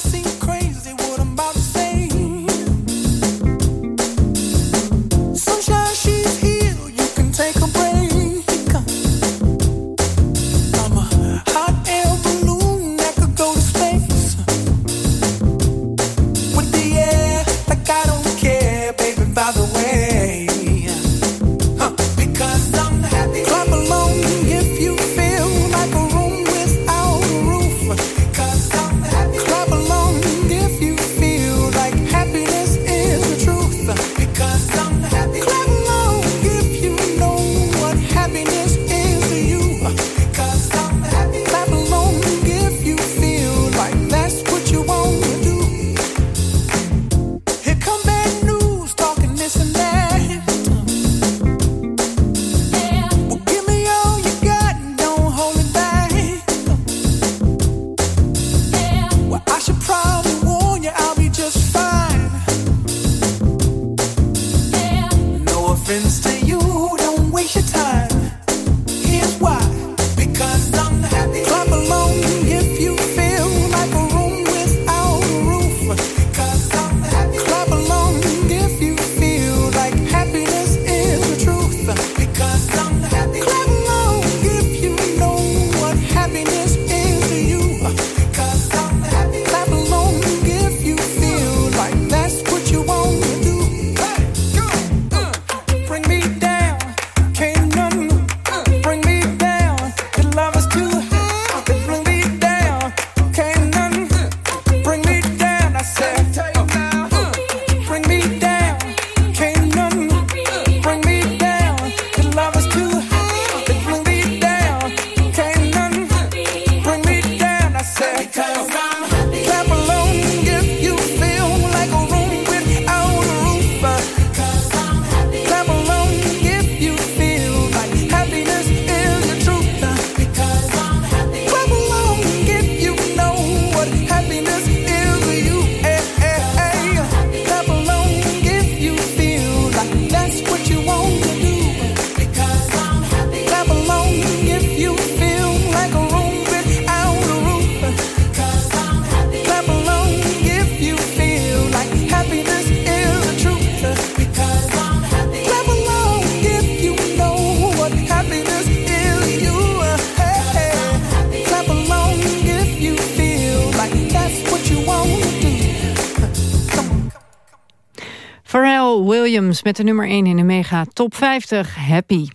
met de nummer 1 in de mega top 50, Happy.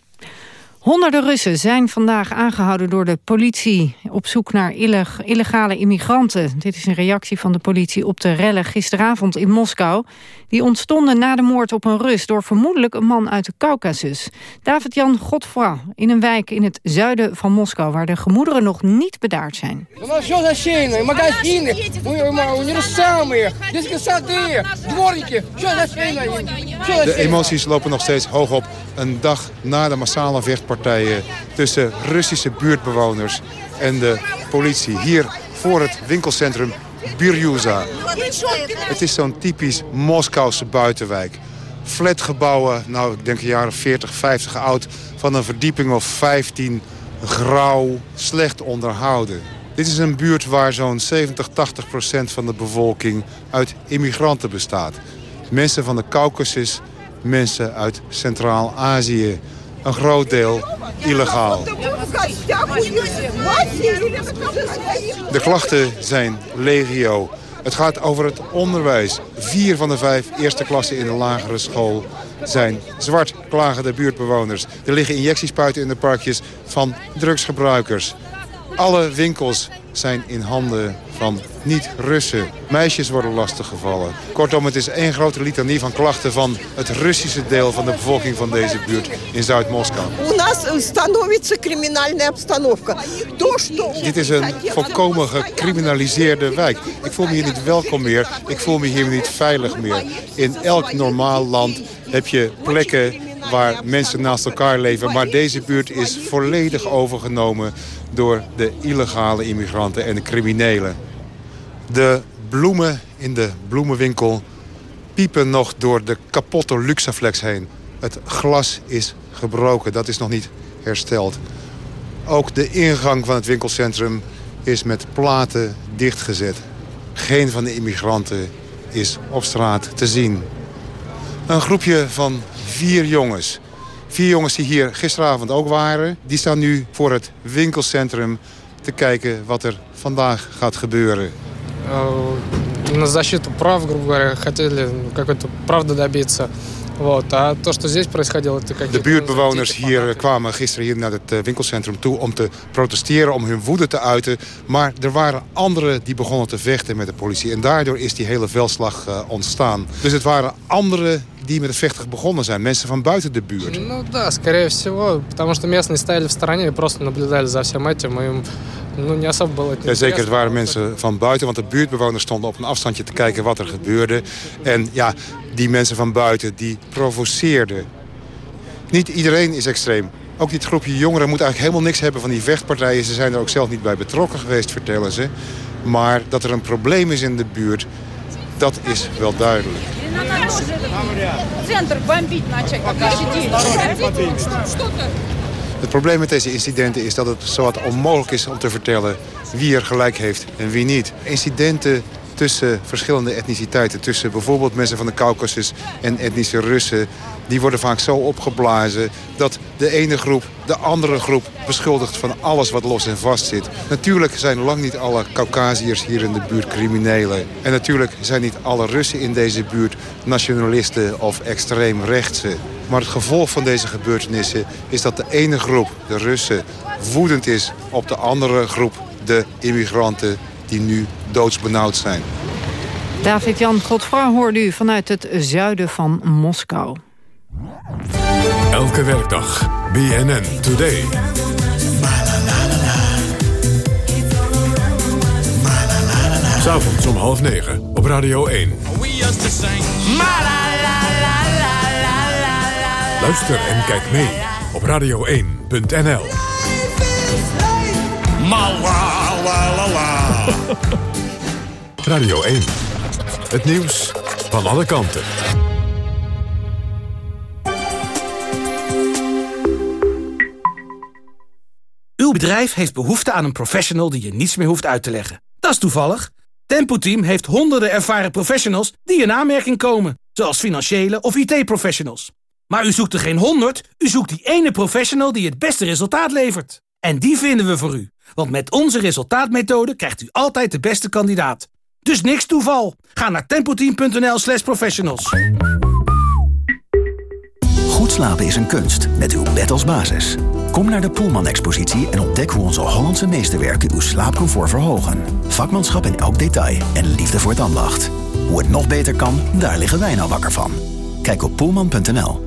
Honderden Russen zijn vandaag aangehouden door de politie... op zoek naar illegale immigranten. Dit is een reactie van de politie op de rellen gisteravond in Moskou. Die ontstonden na de moord op een Rus... door vermoedelijk een man uit de Caucasus. David-Jan Godfroy in een wijk in het zuiden van Moskou... waar de gemoederen nog niet bedaard zijn. De emoties lopen nog steeds hoog op. Een dag na de massale tussen Russische buurtbewoners en de politie. Hier voor het winkelcentrum Birjuza. Het is zo'n typisch Moskouse buitenwijk. Flatgebouwen, nou ik denk een jaar of 40, 50 oud... van een verdieping of 15, grauw, slecht onderhouden. Dit is een buurt waar zo'n 70, 80 procent van de bevolking uit immigranten bestaat. Mensen van de Caucasus, mensen uit Centraal-Azië. Een groot deel illegaal. De klachten zijn legio. Het gaat over het onderwijs. Vier van de vijf eerste klassen in de lagere school zijn zwart, klagen de buurtbewoners. Er liggen injectiespuiten in de parkjes van drugsgebruikers. Alle winkels zijn in handen van niet-Russen. Meisjes worden lastiggevallen. Kortom, het is één grote litanie van klachten van het Russische deel van de bevolking van deze buurt in Zuid-Moskou. Dit is een volkomen gecriminaliseerde wijk. Ik voel me hier niet welkom meer. Ik voel me hier niet veilig meer. In elk normaal land heb je plekken waar mensen naast elkaar leven. Maar deze buurt is volledig overgenomen door de illegale immigranten en de criminelen. De bloemen in de bloemenwinkel piepen nog door de kapotte Luxaflex heen. Het glas is gebroken, dat is nog niet hersteld. Ook de ingang van het winkelcentrum is met platen dichtgezet. Geen van de immigranten is op straat te zien. Een groepje van vier jongens. Vier jongens die hier gisteravond ook waren. Die staan nu voor het winkelcentrum te kijken wat er vandaag gaat gebeuren. на защиту прав, грубо говоря, хотели какой-то правды добиться. Вот. А то, что здесь происходило, это как De buurtbewoners hier kwamen gisteren hier naar het winkelcentrum toe om te protesteren, om hun woede te uiten. Maar er waren anderen die begonnen te vechten met de politie. En daardoor is die hele veldslag uh, ontstaan. Dus het waren anderen die met het vechten begonnen zijn. Mensen van buiten de buurt. Ну да, скорее всего. Потому что местные стояли в стороне и просто наблюдали за всем этим. И ну, не особо было ja, zeker, het waren mensen van buiten. Want de buurtbewoners stonden op een afstandje te kijken wat er gebeurde. En ja, die mensen van buiten, die provoceerden. Niet iedereen is extreem. Ook dit groepje jongeren moet eigenlijk helemaal niks hebben van die vechtpartijen. Ze zijn er ook zelf niet bij betrokken geweest, vertellen ze. Maar dat er een probleem is in de buurt, dat is wel duidelijk. Het probleem met deze incidenten is dat het zowat onmogelijk is om te vertellen wie er gelijk heeft en wie niet. Incidenten tussen verschillende etniciteiten, tussen bijvoorbeeld mensen van de Caucasus en etnische Russen, die worden vaak zo opgeblazen dat de ene groep de andere groep beschuldigt van alles wat los en vast zit. Natuurlijk zijn lang niet alle Caucasiërs hier in de buurt criminelen. En natuurlijk zijn niet alle Russen in deze buurt nationalisten of extreem rechtse. Maar het gevolg van deze gebeurtenissen is dat de ene groep, de Russen, woedend is op de andere groep, de immigranten die nu doodsbenauwd zijn. David-Jan Godfra hoorde u vanuit het zuiden van Moskou. Elke werkdag, BNN Today. S'avonds om half negen op Radio 1. Luister en kijk mee op radio1.nl. Radio 1. Het nieuws van alle kanten. Uw bedrijf heeft behoefte aan een professional die je niets meer hoeft uit te leggen. Dat is toevallig. Tempo Team heeft honderden ervaren professionals die in aanmerking komen. Zoals financiële of IT-professionals. Maar u zoekt er geen honderd, u zoekt die ene professional die het beste resultaat levert. En die vinden we voor u. Want met onze resultaatmethode krijgt u altijd de beste kandidaat. Dus niks toeval. Ga naar tempoteam.nl slash professionals. Slapen is een kunst, met uw bed als basis. Kom naar de Poelman-expositie en ontdek hoe onze Hollandse meesterwerken uw slaapcomfort verhogen. Vakmanschap in elk detail en liefde voor het ambacht. Hoe het nog beter kan, daar liggen wij nou wakker van. Kijk op poelman.nl.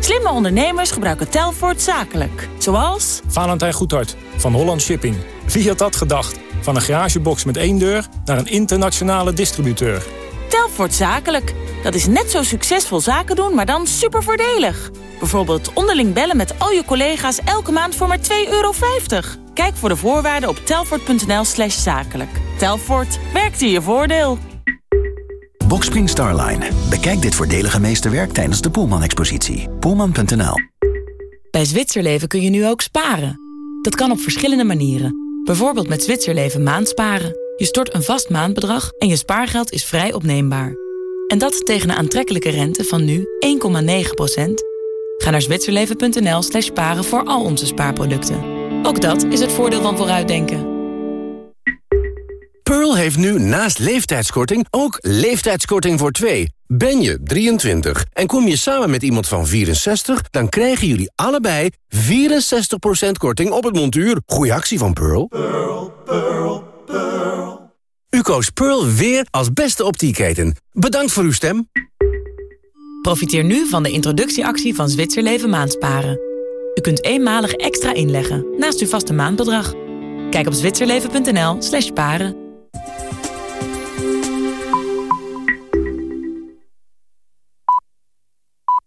Slimme ondernemers gebruiken Telfort zakelijk. Zoals... Valentijn Goedhart van Holland Shipping. Wie had dat gedacht? Van een garagebox met één deur naar een internationale distributeur. Telfort zakelijk. Dat is net zo succesvol zaken doen, maar dan super voordelig. Bijvoorbeeld onderling bellen met al je collega's elke maand voor maar 2,50 euro. Kijk voor de voorwaarden op telfort.nl slash zakelijk. Telfort, werkt in je voordeel. Boxspring Starline. Bekijk dit voordelige meesterwerk tijdens de Poelman-expositie. Poelman.nl Bij Zwitserleven kun je nu ook sparen. Dat kan op verschillende manieren. Bijvoorbeeld met Zwitserleven maandsparen. Je stort een vast maandbedrag en je spaargeld is vrij opneembaar. En dat tegen een aantrekkelijke rente van nu 1,9% Ga naar zwitserleven.nl slash sparen voor al onze spaarproducten. Ook dat is het voordeel van vooruitdenken. Pearl heeft nu naast leeftijdskorting ook leeftijdskorting voor twee. Ben je 23 en kom je samen met iemand van 64... dan krijgen jullie allebei 64% korting op het montuur. Goeie actie van Pearl. Pearl, Pearl, Pearl. U koos Pearl weer als beste optieketen. Bedankt voor uw stem. Profiteer nu van de introductieactie van Zwitserleven Maandsparen. U kunt eenmalig extra inleggen naast uw vaste maandbedrag. Kijk op zwitserleven.nl slash paren. Thank you.